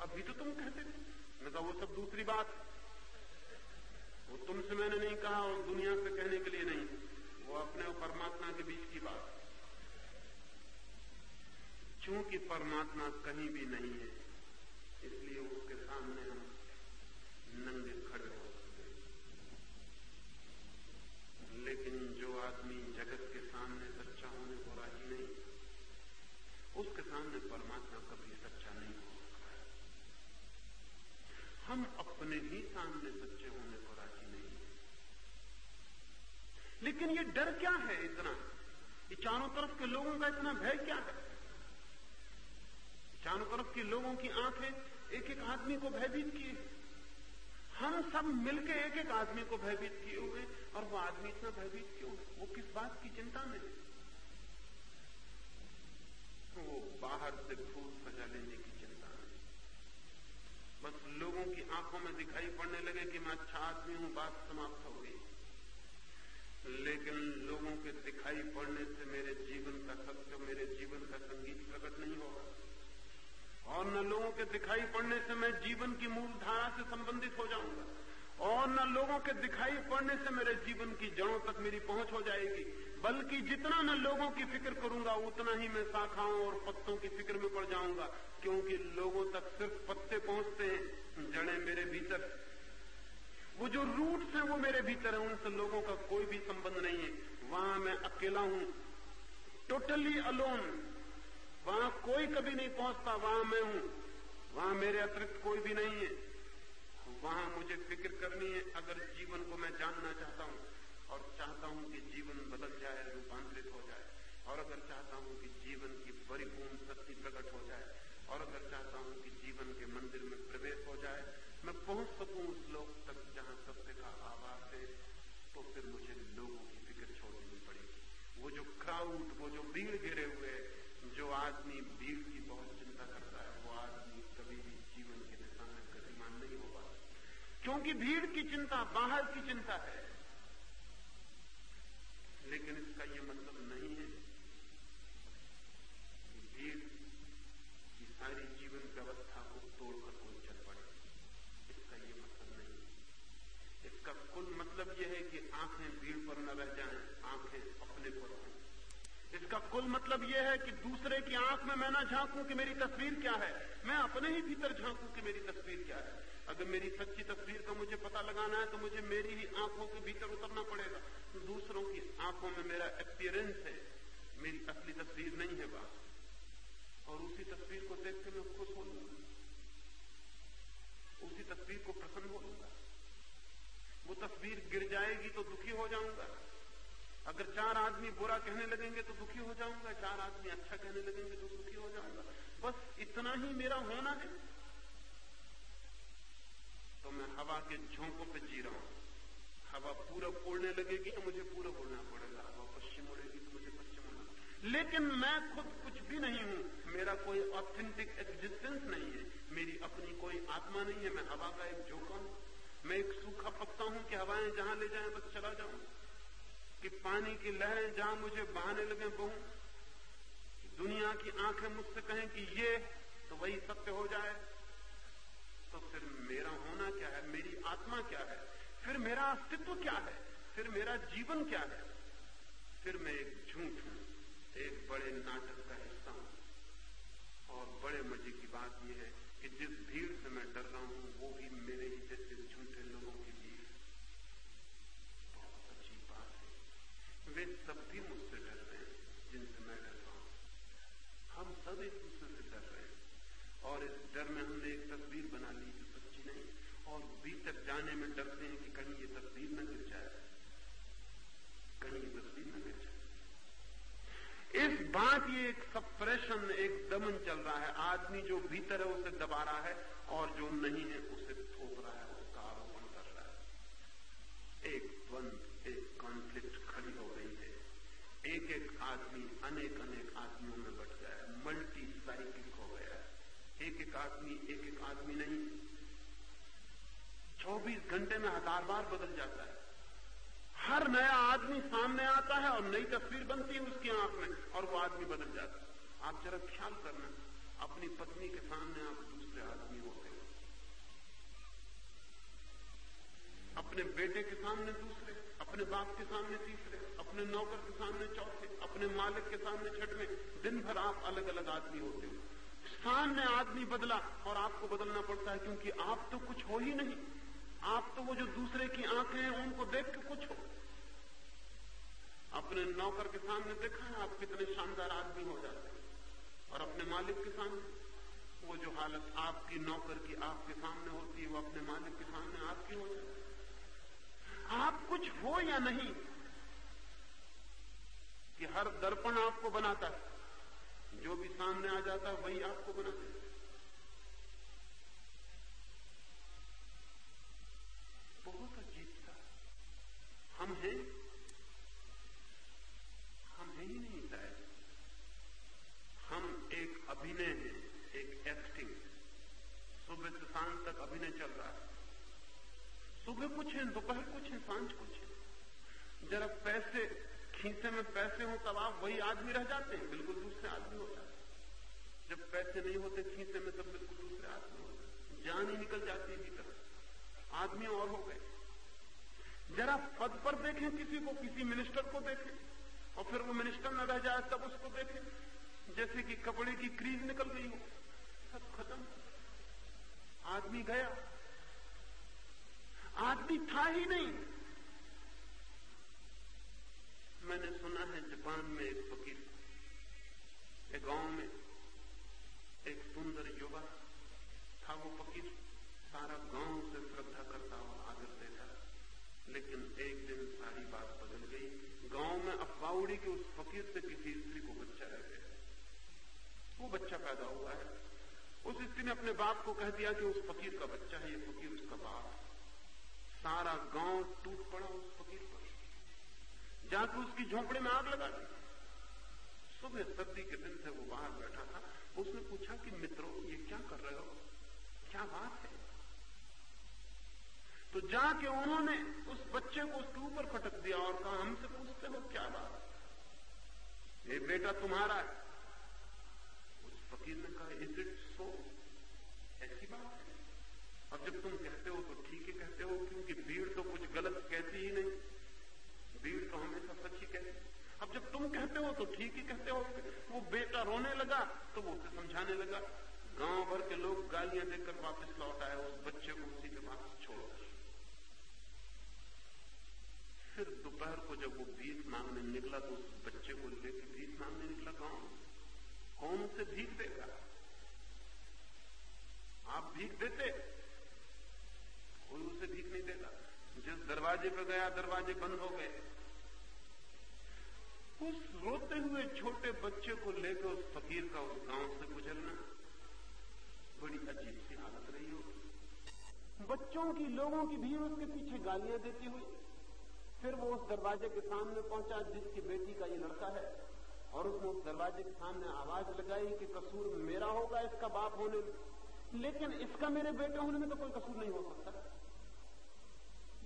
अभी तो तुम कहते थे। मैं कहा, वो सब दूसरी बात वो तुमसे मैंने नहीं कहा, और दुनिया से कहने के लिए नहीं। वो अपने और परमात्मा के बीच की बात। चूँकि परमात्मा कहीं भी नहीं है, इसलिए उसके सामने हम नंगे खड़े हो सकते लेकिन जो आदमी जगत के सामने सच्चा होने को राज़ी नहीं उसके सामने परमात्मा कभी सच्चा नहीं हो सकता है हम अपने ही सामने सच्चे होने को राज़ी नहीं है लेकिन ये डर क्या है इतना? ये चारों तरफ़ के लोगों का इतना भय क्या है? चारों तरफ़ के लोगों की आँखें एक एक आदमी को भयभीत किए हम सब मिलके एक एक आदमी को भयभीत किए हुए और वो आदमी इतना भयभीत क्यों है? वो किस बात की चिंता में है? वो बाहर से फूल सजा लेने की चिंता में बस लोगों की आँखों में दिखाई पड़ने लगे कि मैं अच्छा आदमी हूँ, बात समाप्त हो लेकिन लोगों के दिखाई पड़ने से मेरे जीवन का सत्य मेरे जीवन का संगीत प्रकट नहीं होगा और न लोगों के दिखाई पड़ने से मैं जीवन की मूल धारा से संबंधित हो जाऊँगा। और न लोगों के दिखाई पड़ने से मेरे जीवन की जड़ों तक मेरी पहुँच हो जाएगी। बल्कि जितना मैं लोगों की फ़िक्र करूँगा, उतना ही मैं शाखाओं और पत्तों की फ़िक्र में पड़ जाऊँगा। क्योंकि लोगों तक सिर्फ़ पत्ते पहुँचते हैं, जड़ें मेरे भीतर वो जो रूट्स हैं वो मेरे भीतर है उनसे लोगों का कोई भी संबंध नहीं है। वहाँ मैं अकेला हूँ। टोटली अलोन वहाँ कोई कभी नहीं पहुँचता, वहाँ मैं हूँ। वहाँ मेरे अतिरिक्त कोई भी नहीं है। वहाँ मुझे फ़िक्र करनी है, अगर जीवन को मैं जानना चाहता हूँ और चाहता हूँ कि जीवन बदल जाए रूपांतरित हो जाए और अगर चाहता हूँ कि जीवन की परिपूर्ण शक्ति प्रकट हो जाए और अगर चाहता हूँ कि जीवन के मंदिर में प्रवेश हो जाए मैं पहुँच सकूँ उस लोक तक जहाँ सत्य का आवास है तो फिर मुझे लोगों की फ़िक्र छोड़ देनी पड़ेगी वो जो क्राउड वो जो भीड़ घिरे हुए जो आदमी भीड़ की बहुत चिंता करता है वो आदमी कभी भी जीवन की दिशा में गतिमान नहीं होगा क्योंकि भीड़ की चिंता, बाहर की चिंता है। लेकिन इसका यह मतलब नहीं है कि भीड़ की सारी जीवन व्यवस्था को तोड़कर कोई चल पड़े। इसका यह मतलब नहीं है। इसका कुल मतलब यह है कि आँखें भीड़ पर न रह जाएँ, आँखें अपने पर हों। इसका कुल मतलब यह है कि दूसरे की आँख में मैं ना झांकूं कि मेरी तस्वीर क्या है। मैं अपने ही भीतर झांकूं कि मेरी तस्वीर क्या है। अगर मेरी सच्ची तस्वीर का मुझे पता लगाना है तो मुझे मेरी ही आँखों के भीतर उतरना पड़ेगा। तो दूसरों की आँखों में मेरा एक्सपीरियंस है। मेरी असली तस्वीर नहीं है बात और उसी तस्वीर को देख के मैं खुश हो लूँगा उसी तस्वीर को प्रसन्न हो लूँगा वो तस्वीर गिर जाएगी तो दुखी हो जाऊँगा। अगर चार आदमी बुरा कहने लगेंगे तो दुखी हो जाऊँगा। चार आदमी अच्छा कहने लगेंगे तो दुखी हो जाऊँगा। बस इतना ही मेरा होना है तो मैं हवा के झोंकों पे जी रहा हूँ। हवा पूरब उड़ने लगेगी तो मुझे पूरब उड़ना पड़ेगा। हवा पश्चिम उड़ेगी तो मुझे पश्चिम उड़ना लेकिन मैं खुद कुछ भी नहीं हूँ। मेरा कोई ऑथेंटिक एग्जिस्टेंस नहीं है। मेरी अपनी कोई आत्मा नहीं है। मैं हवा का एक झोंका हूँ। मैं एक सूखा पत्ता हूँ कि हवाएँ जहाँ ले जाए बस चला जाऊँ। कि पानी की लहरें जहाँ मुझे बहाने लगे बहू। दुनिया की आँखें मुझसे कहें कि ये तो वही सत्य हो जाए। मेरा होना क्या है? मेरी आत्मा क्या है? फिर मेरा अस्तित्व क्या है? फिर मेरा जीवन क्या है? फिर मैं एक झूठ हूँ, एक बड़े नाटक का हिस्सा हूँ। और बड़े मज़े की बात यह है कि जिस भीड़ से मैं डर रहा हूँ वो भी मेरे ही जैसे झूठे लोगों की भीड़ बहुत अच्छी बात है वे सब भी मुझसे डर रहे हैं जिनसे मैं डर रहा हूँ हम सब एक दूसरे से डर रहे हैं और इस डर में हमने एक तस्वीर बना ली जो सच्ची नहीं और भीतर जाने में डरते हैं कि कहीं ये तस्वीर न गिर जाए कहीं ये तस्वीर न गिर जाए इस बात ये एक सप्रेशन एक दमन चल रहा है। आदमी जो भीतर है, उसे दबा रहा है, और जो नहीं है, उसे थोप रहा है उसका आरोपण कर रहा है। एक द्वंद, एक कॉन्फ्लिक्ट खड़ी हो गई है। एक एक आदमी अनेक अनेक आदमियों में बट गया है। मल्टी साइकिक हो गया है। एक एक आदमी एक एक आदमी नहीं। 24 घंटे में हज़ार बार बदल जाता है। हर नया आदमी सामने आता है और नई तस्वीर बनती है उसकी आँख में और वो आदमी बदल जाता है। आप जरा ख्याल करना, अपनी पत्नी के सामने आप दूसरे आदमी होते हो। अपने बेटे के सामने दूसरे, अपने बाप के सामने तीसरे, अपने नौकर के सामने चौथे, अपने मालिक के सामने छठवें, दिन भर आप अलग अलग आदमी होते हो। सामने आदमी बदला और आपको बदलना पड़ता है, क्योंकि आप तो कुछ हो ही नहीं। आप तो वो जो दूसरे की आँखें हैं, उनको देख के कुछ हो। अपने नौकर के सामने देखा है आप कितने शानदार आदमी हो जाते हैं। और अपने मालिक के सामने, वो जो हालत आपकी नौकर की आपके सामने होती है, वो अपने मालिक के सामने आपकी हो जाती है। आप कुछ हो या नहीं, कि हर दर्पण आपको बनाता है। जो भी सामने आ जाता है, वही आपको बनाता है। बहुत अजीब सा हम हैं हम हैं ही नहीं शायद हम एक अभिनय है एक एक्टिंग सुबह से शाम तक अभिनय चल रहा है सुबह कुछ है, दोपहर कुछ है, साँझ कुछ है। जरा पैसे खींचे में पैसे हो, तब आप वही आदमी रह जाते हैं, बिल्कुल दूसरे आदमी हो जाते जब पैसे नहीं होते खींचे में, तब बिल्कुल दूसरे आदमी हो जाते जान ही निकल जाती है भीतर। आदमी और हो गए। जरा पद पर देखें, किसी को, किसी मिनिस्टर को देखें। और फिर वो मिनिस्टर न रह जाए, तब उसको देखें। जैसे कि कपड़े की क्रीज निकल गई हो, सब खत्म। आदमी गया। आदमी था ही नहीं। मैंने सुना है जापान में एक फकीर, एक गाँव में एक सुंदर युवा था, वो फकीर सारा गाँव से श्रद्धा करता और आदर देता, लेकिन एक दिन सारी बात बदल गई। गाँव में अफवाह उड़ी कि उस फकीर से किसी स्त्री को बच्चा रह गया। वो बच्चा पैदा हुआ है। उस स्त्री ने अपने बाप को कह दिया कि उस फकीर का बच्चा है, ये फकीर उसका बाप सारा गाँव टूट पड़ा, उस फकीर पर। जाकर उसकी झोंपड़े में आग लगा दी। सुबह सर्दी के दिन से वो बाहर बैठा था। उसने पूछा कि, मित्रों, ये क्या कर रहे हो? क्या बात है? तो जाके उन्होंने उस बच्चे को उसके ऊपर पटक दिया और कहा, हमसे पूछते हो क्या बात ये बेटा तुम्हारा है। उस फकीर ने कहा इज़ इट सो ऐसी बात है। अब जब तुम कहते हो तो ठीक ही कहते हो क्योंकि भीड़ तो कुछ गलत कहती ही नहीं। भीड़ तो हमेशा सच ही। कहती अब जब तुम कहते हो तो ठीक ही कहते हो। वो बेटा रोने लगा तो वो उसे समझाने लगा। गाँव भर के लोग गालियाँ देकर वापस लौट आए, उस बच्चे को उसी के पास छोड़। फिर दोपहर को जब वो भीख मांगने निकला तो उस बच्चे को लेकर भीख मांगने निकला गाँव। कौन उसे भीख देगा? आप भीख देते? कोई उसे भीख नहीं देगा। दरवाजे पर गया, दरवाजे बंद हो गए। उस रोते हुए छोटे बच्चे को लेकर उस फकीर का उस गाँव से गुजरना बड़ी अजीब सी हालत रही हो बच्चों की, लोगों की भीड़ उसके पीछे गालियाँ देती हुई, फिर वो उस दरवाजे के सामने पहुँचा जिसकी बेटी का ये लड़का है, और उसने उस दरवाजे के सामने आवाज़ लगाई कि कसूर मेरा होगा, इसका बाप होने में। लेकिन इसका मेरे बेटे होने में तो कोई कसूर नहीं हो सकता।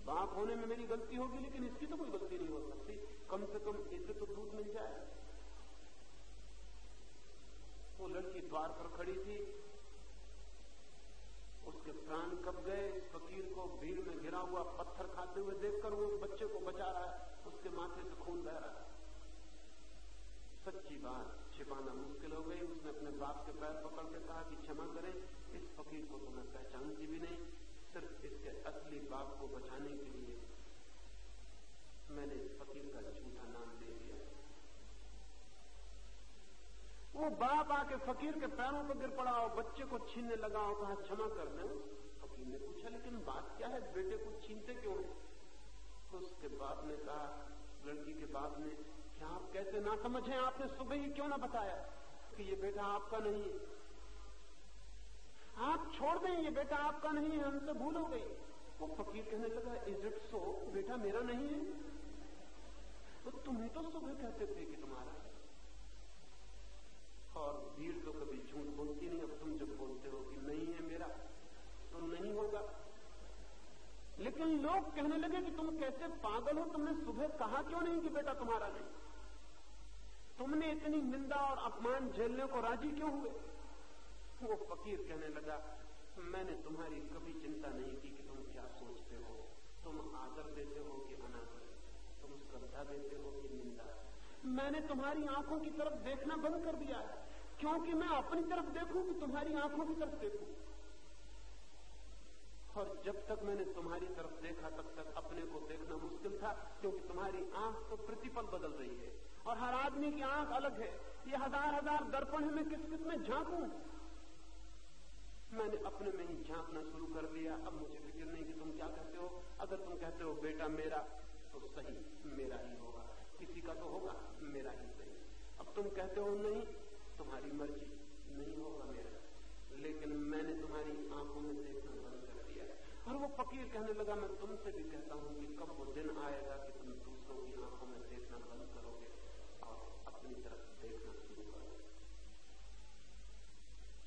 बाप होने में मेरी गलती होगी, लेकिन इसकी तो कोई गलती नहीं हो सकती। कम से कम इसे तो दूध मिल जाए। वो लड़की द्वार पर खड़ी थी को तो मैं पहचानती भी नहीं सिर्फ़ इसके असली बाप को बचाने के लिए मैंने फकीर का झूठा नाम ले लिया बाप आके फकीर के पैरों पर गिर पड़ा और बच्चे को छीनने लगा और कहा, क्षमा कर दे। फकीर ने पूछा, लेकिन बात क्या है? बेटे को छीनते क्यों तो उसके बाप ने कहा, लड़की के बाप ने क्या आप कैसे ना समझे? आपने सुबह ही क्यों ना बताया कि ये बेटा आपका नहीं है? आप छोड़ दें, ये बेटा आपका नहीं है, हमसे भूल हो गई। वो फकीर कहने लगा इज़ इट सो, बेटा मेरा नहीं है। तो तुम्हें तो सुबह कहते थे कि तुम्हारा और भीड़ तो कभी झूठ बोलती नहीं, अब तुम जब बोलते हो कि नहीं है मेरा तो नहीं होगा। लेकिन लोग कहने लगे कि तुम कैसे पागल हो, तुमने सुबह कहा क्यों नहीं कि बेटा तुम्हारा नहीं? तुमने इतनी निंदा और अपमान झेलने को राज़ी क्यों हुए? वो फकीर कहने लगा, मैंने तुम्हारी कभी चिंता नहीं की कि तुम क्या सोचते हो। तुम आदर देते हो कि अनादर तुम श्रद्धा देते हो कि निंदा। मैंने तुम्हारी आँखों की तरफ़ देखना बंद कर दिया है। क्योंकि मैं अपनी तरफ़ देखूँ कि तुम्हारी आँखों की तरफ़ देखूँ। और जब तक मैंने तुम्हारी तरफ़ देखा, तब तक अपने को देखना मुश्किल था, क्योंकि तुम्हारी आँख तो प्रतिपल बदल रही है। और हर आदमी की आँख अलग है। ये हज़ार हज़ार दर्पण है, मैं किस किसमें झांकू? मैंने अपने में ही झांकना शुरू कर दिया। अब मुझे फ़िक्र नहीं कि तुम क्या कहते हो। अगर तुम कहते हो, बेटा मेरा तो सही, मेरा ही होगा। किसी का तो होगा, मेरा ही सही अब तुम कहते हो, नहीं तुम्हारी मर्ज़ी, नहीं होगा मेरा। लेकिन मैंने तुम्हारी आँखों में देखना बंद कर दिया और वो फकीर कहने लगा, मैं तुमसे भी कहता हूँ कि कब वो दिन आएगा कि तुम दूसरों की आँखों में देखना बंद करोगे और अपनी तरफ़ देखना शुरू करोगे?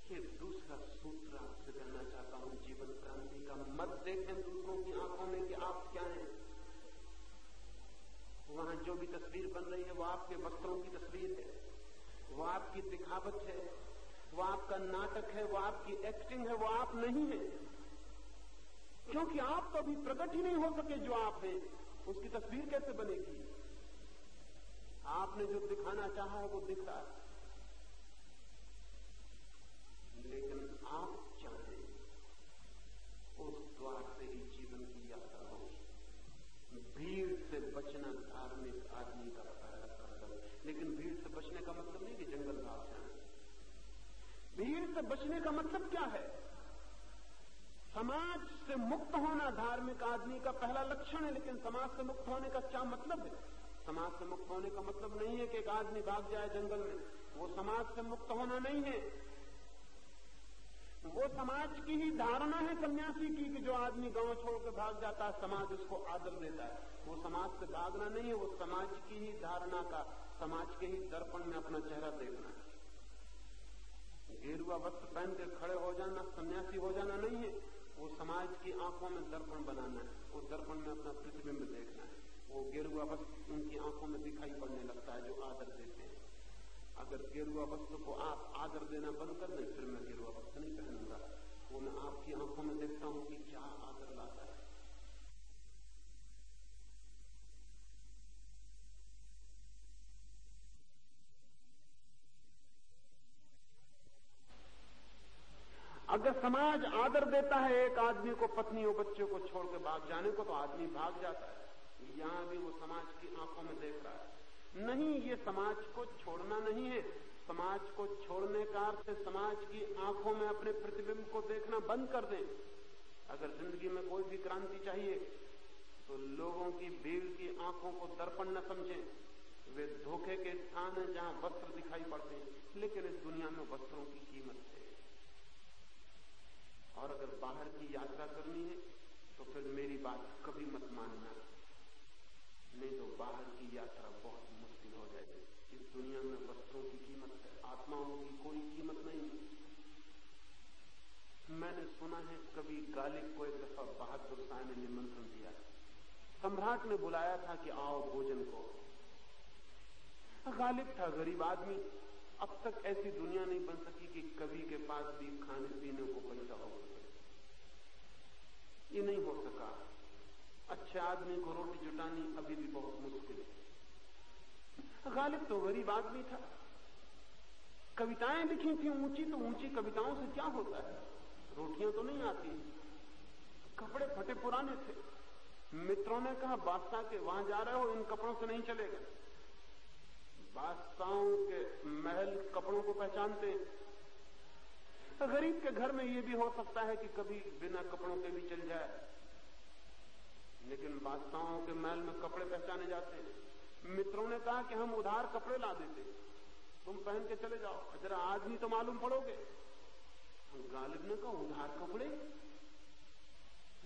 फिर दूसरा सूत्र आपसे कहना चाहता हूँ, जीवन क्रांति का मत देखें दूसरों की आँखों में कि आप क्या हैं। वहाँ जो भी तस्वीर बन रही है, वो आपके वस्त्रों की तस्वीर है। वो आपकी दिखावट है, वो आपका नाटक है, वो आपकी एक्टिंग है, वो आप नहीं है। क्योंकि आप तो अभी प्रकट ही नहीं हो सके जो आप हैं, उसकी तस्वीर कैसे बनेगी? आपने जो दिखाना चाहा है, वो दिख रहा है। लेकिन आप चाहें उस द्वार से ही जीवन की यात्रा होगी। भीड़ से बचना धार्मिक आदमी का पहला कर्तव्य लेकिन भीड़ से बचने का मतलब नहीं कि जंगल भाग जाए भीड़ से बचने का मतलब क्या है? समाज से मुक्त होना धार्मिक आदमी का पहला लक्षण है, लेकिन समाज से मुक्त होने का क्या मतलब है? समाज से मुक्त होने का मतलब नहीं है कि एक आदमी भाग जाए जंगल में। वो समाज से मुक्त होना नहीं है। वो समाज की ही धारणा है सन्यासी की, कि जो आदमी गाँव छोड़ के भाग जाता है, समाज उसको आदर देता है। वो समाज से भागना नहीं है, वो समाज की ही धारणा का, समाज के ही दर्पण में अपना चेहरा देखना है। गेरुआ वस्त्र पहन के खड़े हो जाना, सन्यासी हो जाना नहीं है। वो समाज की आँखों में दर्पण बनाना है। वो दर्पण में अपना प्रतिबिंब देखना है। वो गेरुआ वस्त्र उनकी आँखों में दिखाई पड़ने लगता है जो आदर देते हैं। अगर गेरुआ वस्त्र को आप आदर देना बंद कर दें, फिर मैं गेरुआ वस्त्र नहीं पहनूँगा। वो मैं आपकी आँखों में देखता हूँ कि अगर समाज आदर देता है, एक आदमी को पत्नी और बच्चे को छोड़ के भाग जाने को तो आदमी भाग जाता है। यहाँ भी वो समाज की आँखों में देख रहा है। नहीं, ये समाज को छोड़ना नहीं है। समाज को छोड़ने का अर्थ समाज की आँखों में अपने प्रतिबिंब को देखना बंद कर दें। अगर ज़िंदगी में कोई भी क्रांति चाहिए तो लोगों की भीड़ की आँखों को दर्पण न समझें। वे धोखे के स्थान हैं जहाँ वस्त्र दिखाई पड़ते हैं, लेकिन इस दुनिया में वस्त्रों की कीमत है और अगर बाहर की यात्रा करनी है तो फिर मेरी बात कभी मत मानना। नहीं तो बाहर की यात्रा बहुत मुश्किल हो जाएगी। इस दुनिया में वस्त्रों की कीमत आत्माओं की कोई कीमत नहीं। मैंने सुना है, कभी गालिब को एक दफ़ा बहादुर शाह ने निमंत्रण दिया। सम्राट ने बुलाया था कि आओ भोजन को। गालिब था, गरीब आदमी। अब तक ऐसी दुनिया नहीं बन सकी कि कवि के पास भी खाने पीने को पैसा हो। ये नहीं हो सका। अच्छे आदमी को रोटी जुटानी अभी भी बहुत मुश्किल है। गालिब तो गरीब आदमी था। कविताएँ लिखी थी ऊँची तो ऊँची कविताओं से क्या होता है? रोटियाँ तो नहीं आती। कपड़े फटे पुराने थे। मित्रों ने कहा, बादशाह के वहाँ जा रहे हो, इन कपड़ों से नहीं चलेगा। बादशाहों के महल कपड़ों को पहचानते गरीब के घर में ये भी हो सकता है कि कभी बिना कपड़ों के भी चल जाए। लेकिन बादशाहों के महल में कपड़े पहचाने जाते हैं। मित्रों ने कहा कि हम उधार कपड़े ला देते तुम पहन के चले जाओ। जरा आदमी तो मालूम पड़ोगे। गालिब ने कहा, उधार कपड़े?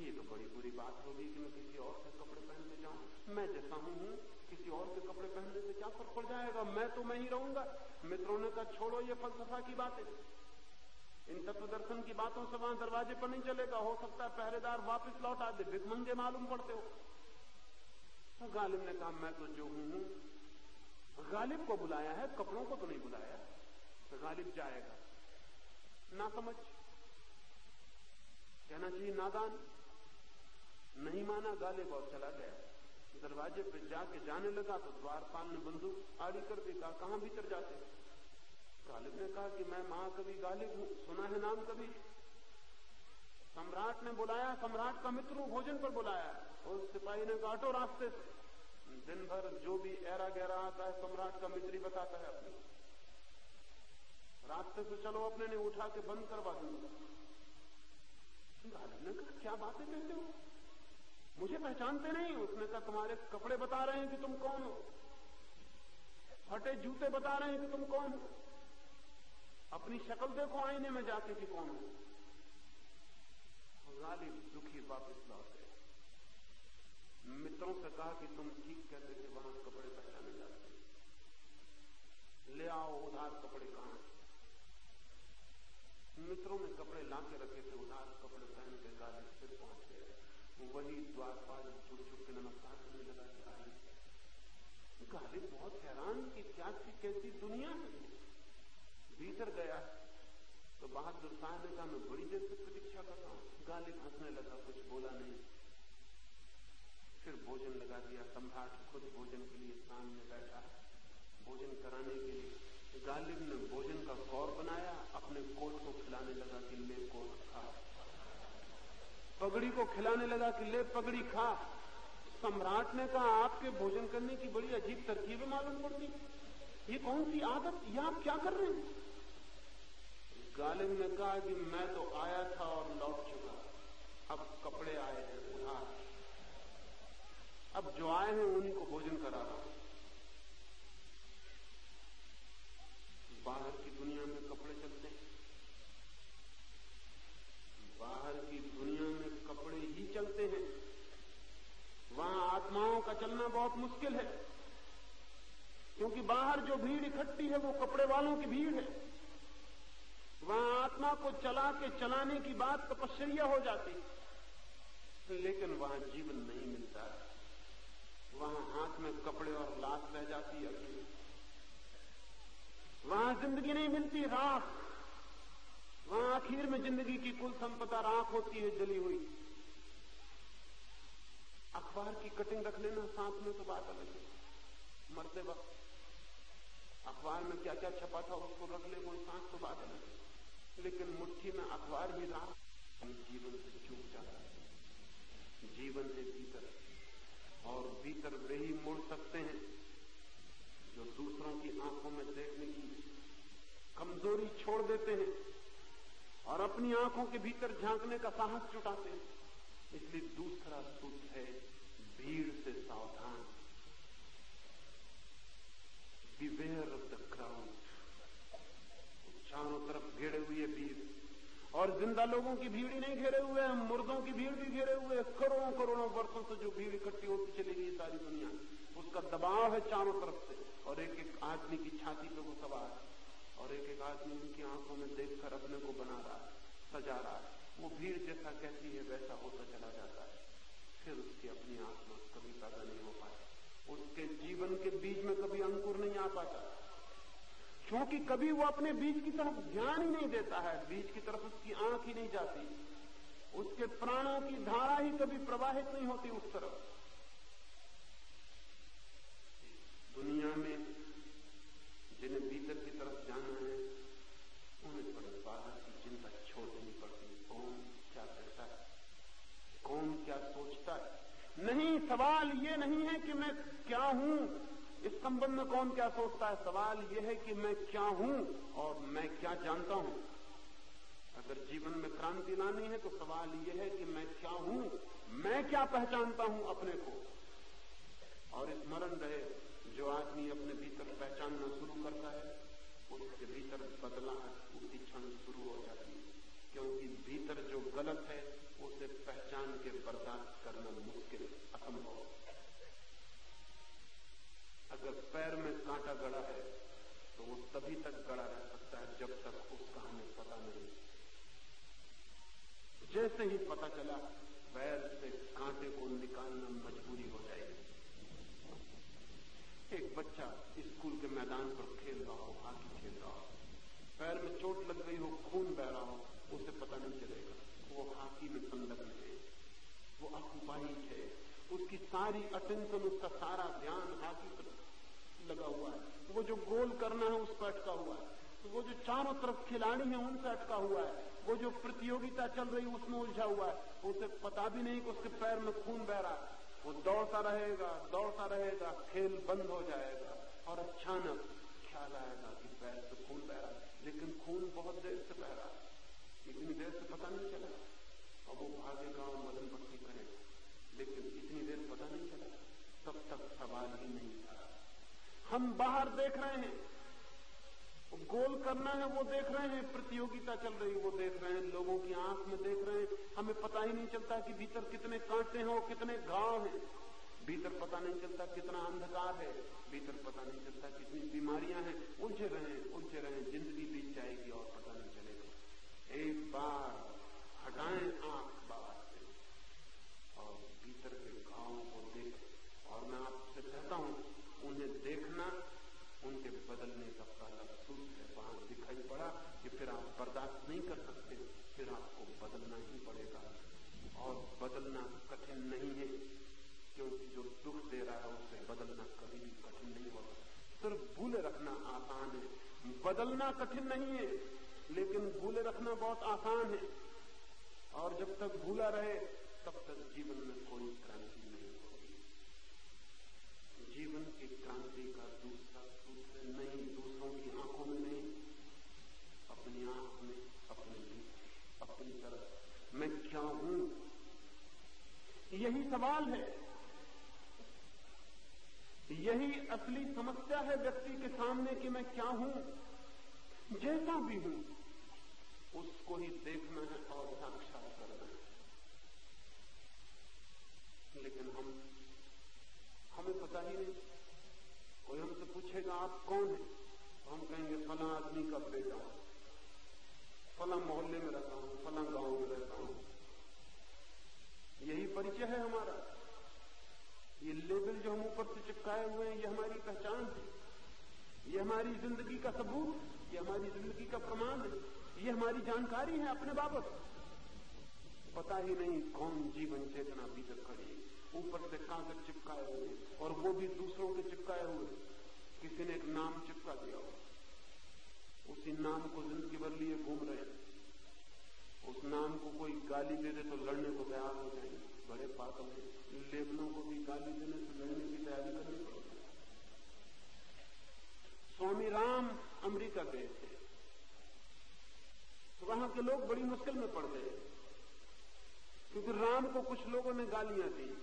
ये तो बड़ी बुरी बात होगी कि मैं किसी और से कपड़े पहन के जाऊँ। मैं जैसा हूँ हूँ। किसी और के कपड़े पहनने से क्या फ़र्क पड़ जाएगा? मैं तो मैं ही रहूँगा। मित्रों ने कहा, छोड़ो ये फलसफा की बातें। इन तत्व दर्शन की बातों से वहाँ दरवाजे पर नहीं चलेगा। हो सकता है पहरेदार वापस लौट दे भिकमंगे मालूम पड़ते हो। तो गालिब ने कहा, मैं तो जो हूँ, गालिब को बुलाया है, कपड़ों को तो नहीं बुलाया तो गालिब जाएगा। ना समझ, कहना चाहिए, नादान। नहीं माना, गालिब और चला गया। दरवाजे पर जाके जाने लगा तो द्वारपाल ने बंदूक आड़ी कर दी कहा कहाँ भीतर जाते गालिब ने कहा कि मैं महाकवि गालिब हूँ, सुना है नाम कभी। सम्राट ने बुलाया, सम्राट का मित्र भोजन पर बुलाया। और सिपाही ने काटो रास्ते से। दिन भर जो भी ऐरा गहरा आता है, सम्राट का मित्री बताता है अपने। रास्ते से चलो, अपने ने उठा के बंद करवा दूँगा। गालिब ने कहा, क्या बातें कहते हो? मुझे पहचानते नहीं उसने कहा, तुम्हारे कपड़े बता रहे हैं कि तुम कौन हो? फटे जूते बता रहे हैं कि तुम कौन हो? अपनी शक्ल देखो, आईने में जाके कि कौन हो? गालिब दुखी वापस लौट गए मित्रों से कहा कि तुम ठीक कहते थे वहाँ कपड़े पहचाने जाते। ले आओ, उधार कपड़े कहाँ मित्रों ने कपड़े लाके रखे थे, उधार कपड़े पहन के गालिब फिर पहुँच। गए वही द्वारपाल छुप छुप के नमस्कार करने लगा आई गालिब बहुत हैरान कि क्या कैसी दुनिया है। भीतर गया तो बहादुर शाह ने कहा मैं बड़ी देर से प्रतीक्षा कर रहा हूँ। गालिब हंसने लगा, कुछ बोला नहीं। फिर भोजन लगा दिया सम्राट खुद भोजन के लिए सामने बैठा। भोजन कराने के लिए गालिब ने भोजन का कौर बनाया, अपने कोट को खिलाने लगा कि ले कोट खा। पगड़ी को खिलाने लगा कि ले पगड़ी खा। सम्राट ने कहा, आपके भोजन करने की बड़ी अजीब तरकीबें मालूम पड़ती। ये कौन सी आदत? ये आप क्या कर रहे हैं? गालिब ने कहा कि मैं तो आया था और लौट चुका। अब कपड़े आए हैं, उधार। अब जो आए हैं उन्हीं को भोजन करा रहा हूँ बाहर की दुनिया में कपड़े चलते हैं। बाहर की दुनिया में कपड़े ही चलते हैं। वहाँ आत्माओं का चलना बहुत मुश्किल है। क्योंकि बाहर जो भीड़ इकट्ठी है, वो कपड़े वालों की भीड़ है। वहाँ आत्मा को चला के चलाने की बात तपश्चर्या हो जाती लेकिन वहाँ जीवन नहीं मिलता। वहाँ हाथ में कपड़े और लाश रह जाती है। अकेली वहाँ ज़िंदगी नहीं मिलती, राख। वहाँ आखिर में ज़िंदगी की कुल संपदा राख होती है, जली हुई। अखबार की कटिंग रख लेना साथ में तो बात अलग है। मरते वक्त अखबार में क्या क्या छपा था उसको रख ले, कोई सांस तो बात अलग है। लेकिन मुट्ठी में अखबार ही राख जीवन से चूक जाता है। जीवन से भीतर और भीतर वे ही मुड़ सकते हैं जो दूसरों की आँखों में देखने की कमज़ोरी छोड़ देते हैं और अपनी आँखों के भीतर झांकने का साहस जुटाते हैं। इसलिए दूसरा सूत्र है भीड़ से सावधान। बिवेयर द क्राउड चारों तरफ़ घेरे हुए भीड़। और ज़िंदा लोगों की भीड़ ही नहीं घेरे हुए हैं मुर्दों की भीड़ भी घेरे हुए, करोड़ों करोड़ों वर्षों से जो भीड़ इकट्ठी होती चली गई सारी दुनिया, उसका दबाव है चारों तरफ़ से। और एक एक आदमी की छाती पे वो सवार है और एक एक आदमी उनकी आँखों में देखकर अपने को बना रहा है सजा रहा। है वो भीड़ जैसा कहती है, वैसा होता चला जाता है। फिर उसकी अपनी आत्मा कभी पैदा नहीं हो पाती उसके जीवन के बीज में कभी अंकुर नहीं आ पाता। क्योंकि कभी वो अपने बीज की तरफ़ ध्यान ही नहीं देता है। बीज की तरफ़ उसकी आँख ही नहीं जाती। उसके प्राणों की धारा ही कभी प्रवाहित नहीं होती उस तरफ़। दुनिया में जिन्हें भीतर की तरफ़ जाना है, उन्हें बड़े बाहर की चिंता छोड़नी पड़ती। कौन क्या करता है? कौन क्या सोचता है? नहीं, सवाल ये नहीं है कि मैं क्या हूँ। इस संबंध में कौन क्या सोचता है? सवाल यह है कि मैं क्या हूँ और मैं क्या जानता हूँ? अगर जीवन में क्रांति लानी है तो सवाल यह है कि मैं क्या हूँ? मैं क्या पहचानता हूँ अपने को? और स्मरण रहे जो आदमी अपने भीतर पहचानना शुरू करता है, उसके भीतर बदलाव उसी क्षण शुरू हो जाती है। क्योंकि भीतर जो गलत है, उसे पहचान के बर्दाश्त करना मुश्किल, असंभव। अगर पैर में कांटा गड़ा है तो वो तभी तक गड़ा रह सकता है जब तक उसका हमें पता नहीं। जैसे ही पता चला पैर से कांटे को निकालना मजबूरी हो जाएगी। एक बच्चा स्कूल के मैदान पर खेल रहा हो हाथी खेल रहा हो, पैर में चोट लग गई हो, खून बह रहा हो, उसे पता नहीं चलेगा। वो हाथी में संलग्न है, वो अकुपाई है। उसकी सारी अटेंशन उसका सारा ध्यान हाथी पर लगा हुआ है। वो जो गोल करना है उस पर अटका हुआ है। तो वो जो चारों तरफ़ खिलाड़ी है उनसे अटका हुआ है। वो जो प्रतियोगिता चल रही है, उसमें उलझा हुआ है। उसे पता भी नहीं कि उसके पैर में खून बह रहा है। वो दौड़ता रहेगा दौड़ता रहेगा, खेल बंद हो जाएगा। और अचानक ख्याल आएगा कि पैर से खून बह रहा है। लेकिन खून बहुत देर से बह रहा है इतनी देर से पता नहीं चला और वो भागेगा और मदन पट्टी करेगा लेकिन इतनी देर पता नहीं चला तब तक सवाल ही नहीं था हम बाहर देख रहे हैं। गोल करना है, वो देख रहे हैं। प्रतियोगिता चल रही है वो देख रहे हैं। लोगों की आँख में देख रहे हैं। हमें पता ही नहीं चलता कि भीतर कितने कांटे हैं और कितने घाव हैं। भीतर पता नहीं चलता कितना अंधकार है। भीतर पता नहीं चलता कितनी बीमारियाँ हैं। उलझे रहे उलझे रहे ज़िंदगी बीत जाएगी और पता नहीं चलेगा। एक बार हटाएँ आँख बाहर से और भीतर के घावों को देख और मैं आपसे कहता हूँ उन्हें देखना, उनके बदलने का पहला सूत्र है। वहाँ दिखाई पड़ा कि फिर आप बर्दाश्त नहीं कर सकते, फिर आपको बदलना ही पड़ेगा। और बदलना कठिन नहीं है, क्योंकि जो दुख दे रहा है, उसे बदलना कभी भी कठिन नहीं होता सिर्फ़ भूले रखना आसान है। बदलना कठिन नहीं है, लेकिन भूले रखना बहुत आसान है। और जब तक भूला रहे, तब तक जीवन में कोई क्रांति जीवन की क्रांति का दूसरा सूत्र नहीं दूसरों की आँखों में नहीं अपनी आँख में अपने अपनी क्या हूँ। यही सवाल है। यही असली समस्या है व्यक्ति के सामने कि मैं क्या हूँ। जैसा भी हूँ, उसको ही देखना है और साक्षात करना है। लेकिन हम, हमें पता ही नहीं। कोई हमसे पूछेगा, आप कौन है? तो हम कहेंगे, फला आदमी का बेटा। फला मोहल्ले में रहता हूँ, फला गाँव में रहता हूँ। यही परिचय है हमारा। ये लेबल जो हम ऊपर से चिपकाए हुए हैं, ये हमारी पहचान है। ये हमारी ज़िंदगी का सबूत ये हमारी ज़िंदगी का प्रमाण है। ये हमारी जानकारी है अपने बाबत। पता ही नहीं कौन जीवन चेतना भीतर खड़ी है। ऊपर से कागज़ चिपकाए हुए और वो भी दूसरों के चिपकाए हुए किसी ने एक नाम चिपका दिया हो। उसी नाम को ज़िंदगी भर लिए घूम रहे उस नाम को कोई गाली दे दे तो लड़ने को तैयार हो जाएँगे। बड़े पागल है। लेबलों को भी गाली देने से लड़ने की तैयारी करनी पड़ती स्वामी राम अमेरिका गए थे। तो वहाँ के लोग बड़ी मुश्किल में पड़ गए। क्योंकि राम को कुछ लोगों ने गालियाँ दी।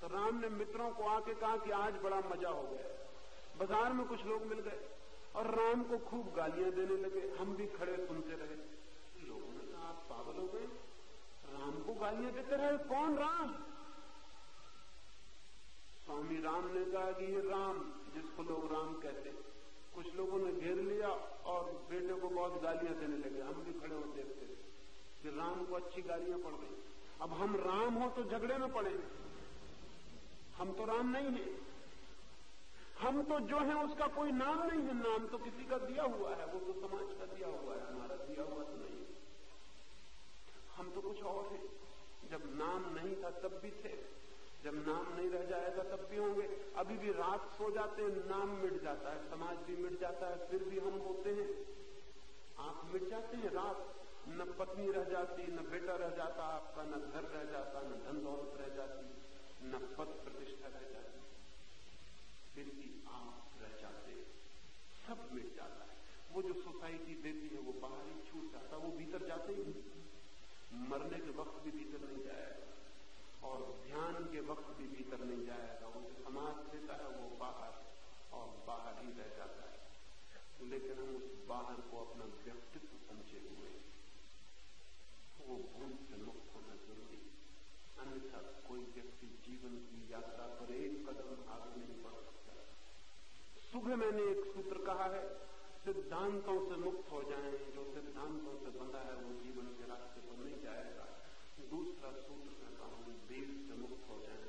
तो राम ने मित्रों को आके कहा कि आज बड़ा मज़ा हो गया। बाज़ार में कुछ लोग मिल गए। और राम को खूब गालियाँ देने लगे। हम भी खड़े सुनते रहे। हो गए राम को गालियाँ देते रहे, कौन राम? स्वामी राम ने कहा कि ये राम, जिसको लोग राम कहते कुछ लोगों ने घेर लिया और बेटे को बहुत गालियाँ देने लगे। हम भी खड़े हो देखते थे कि राम को अच्छी गालियाँ पड़ गई। अब हम राम हो तो झगड़े में पड़े। हम तो राम नहीं है। हम तो जो है, उसका कोई नाम नहीं है। नाम तो किसी का दिया हुआ है। वो तो समाज का दिया हुआ है। हमारा दिया हुआ तो कुछ और है जब नाम नहीं था, तब भी थे। जब नाम नहीं रह जाएगा, तब भी होंगे। अभी भी रात सो जाते हैं, नाम मिट जाता है, समाज भी मिट जाता है, फिर भी हम होते हैं, आप मिट जाते हैं रात। न पत्नी रह जाती, न बेटा रह जाता, आपका न घर रह जाता, न धन दौलत रह जाती, न पद प्रतिष्ठा रह जाती। फिर भी आप रह जाते सब मिट जाता है। वो जो सोसाइटी देती है, वो बाहर ही छूट जाता वो भीतर जाते ही मरने के वक्त भी भीतर नहीं जाएगा और ध्यान के वक्त भी भीतर नहीं जाएगा जो समाज देता है, वो बाहर और बाहर ही रह जाता है। लेकिन हम उस बाहर को अपना व्यक्तित्व समझे हुए वो भूल से मुक्त होना ज़रूरी अन्यथा कोई व्यक्ति जीवन की यात्रा पर एक कदम आगे नहीं बढ़ सकता। सुबह मैंने एक सूत्र कहा है, सिद्धांतों से मुक्त हो जाएँ, जो सिद्धांतों से बंधा है, वो जीवन के रास्ते पर नहीं जाएगा दूसरा सूत्र कहता हूँ भीड़ से मुक्त हो जाए,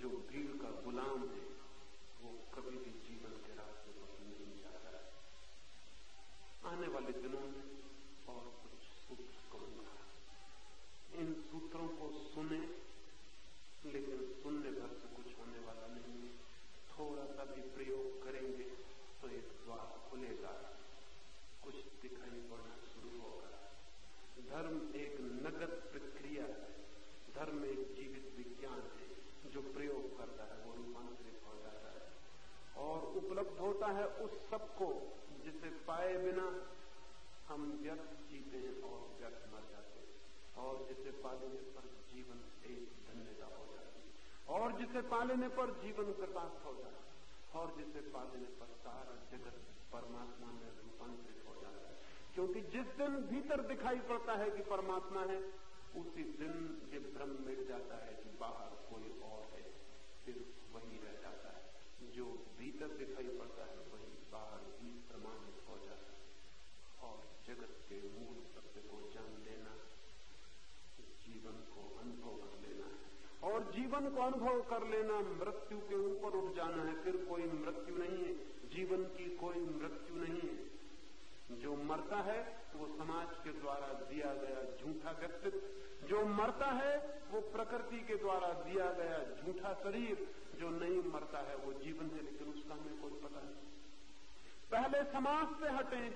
जो भीड़ का गुलाम है, वो कभी भी जीवन के रास्ते पर नहीं जाता है। आने वाले दिनों में और कुछ सूत्र कहूँगा इन सूत्रों को सुने लेकिन सुनने भर से कुछ होने वाला नहीं है थोड़ा सा भी प्रयोग करेंगे तो एक द्वार खुलेगा कुछ दिखाई पड़ना शुरू होगा धर्म एक नगद प्रक्रिया धर्म एक जीवित विज्ञान है, जो प्रयोग करता है, वो रूपांतरित हो जाता है। और उपलब्ध होता है उस सबको, जिसे पाए बिना हम व्यर्थ जीते हैं और व्यर्थ मर जाते हैं। और जिसे पालने पर जीवन एक धन्यता हो जाती है। और जिसे पालने पर जीवन कृतार्थ हो जाता है। और जिसे पालने पर सारा जगत परमात्मा में रूपांतरित क्योंकि जिस दिन भीतर दिखाई पड़ता है कि परमात्मा है, उसी दिन ये भ्रम मिट जाता है कि बाहर कोई और है, फिर वही रह जाता है। जो भीतर दिखाई पड़ता है, वही बाहर भी प्रमाणित हो जाता है। और जगत के मूल सत्य को जान लेना, जीवन को अनुभव कर लेना है। और जीवन को अनुभव कर लेना, मृत्यु के ऊपर उठ जाना है, फिर कोई मृत्यु नहीं है। जीवन की कोई मृत्यु नहीं है। जो मरता है, वो समाज के द्वारा दिया गया झूठा व्यक्तित्व। जो मरता है, वो प्रकृति के द्वारा दिया गया झूठा शरीर। जो नहीं मरता है, वो जीवन है, लेकिन उसका हमें कोई पता नहीं। पहले समाज से हटें,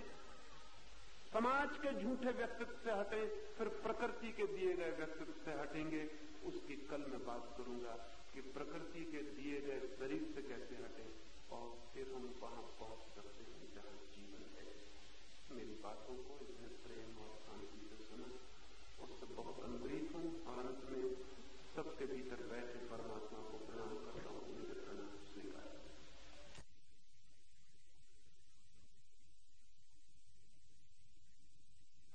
समाज के झूठे व्यक्तित्व से हटें, फिर प्रकृति के दिए गए व्यक्तित्व से हटेंगे। उसकी कल मैं बात करूँगा कि प्रकृति के दिए गए शरीर से कैसे हटे, और फिर हम वहाँ पहुँच। मेरी बातों को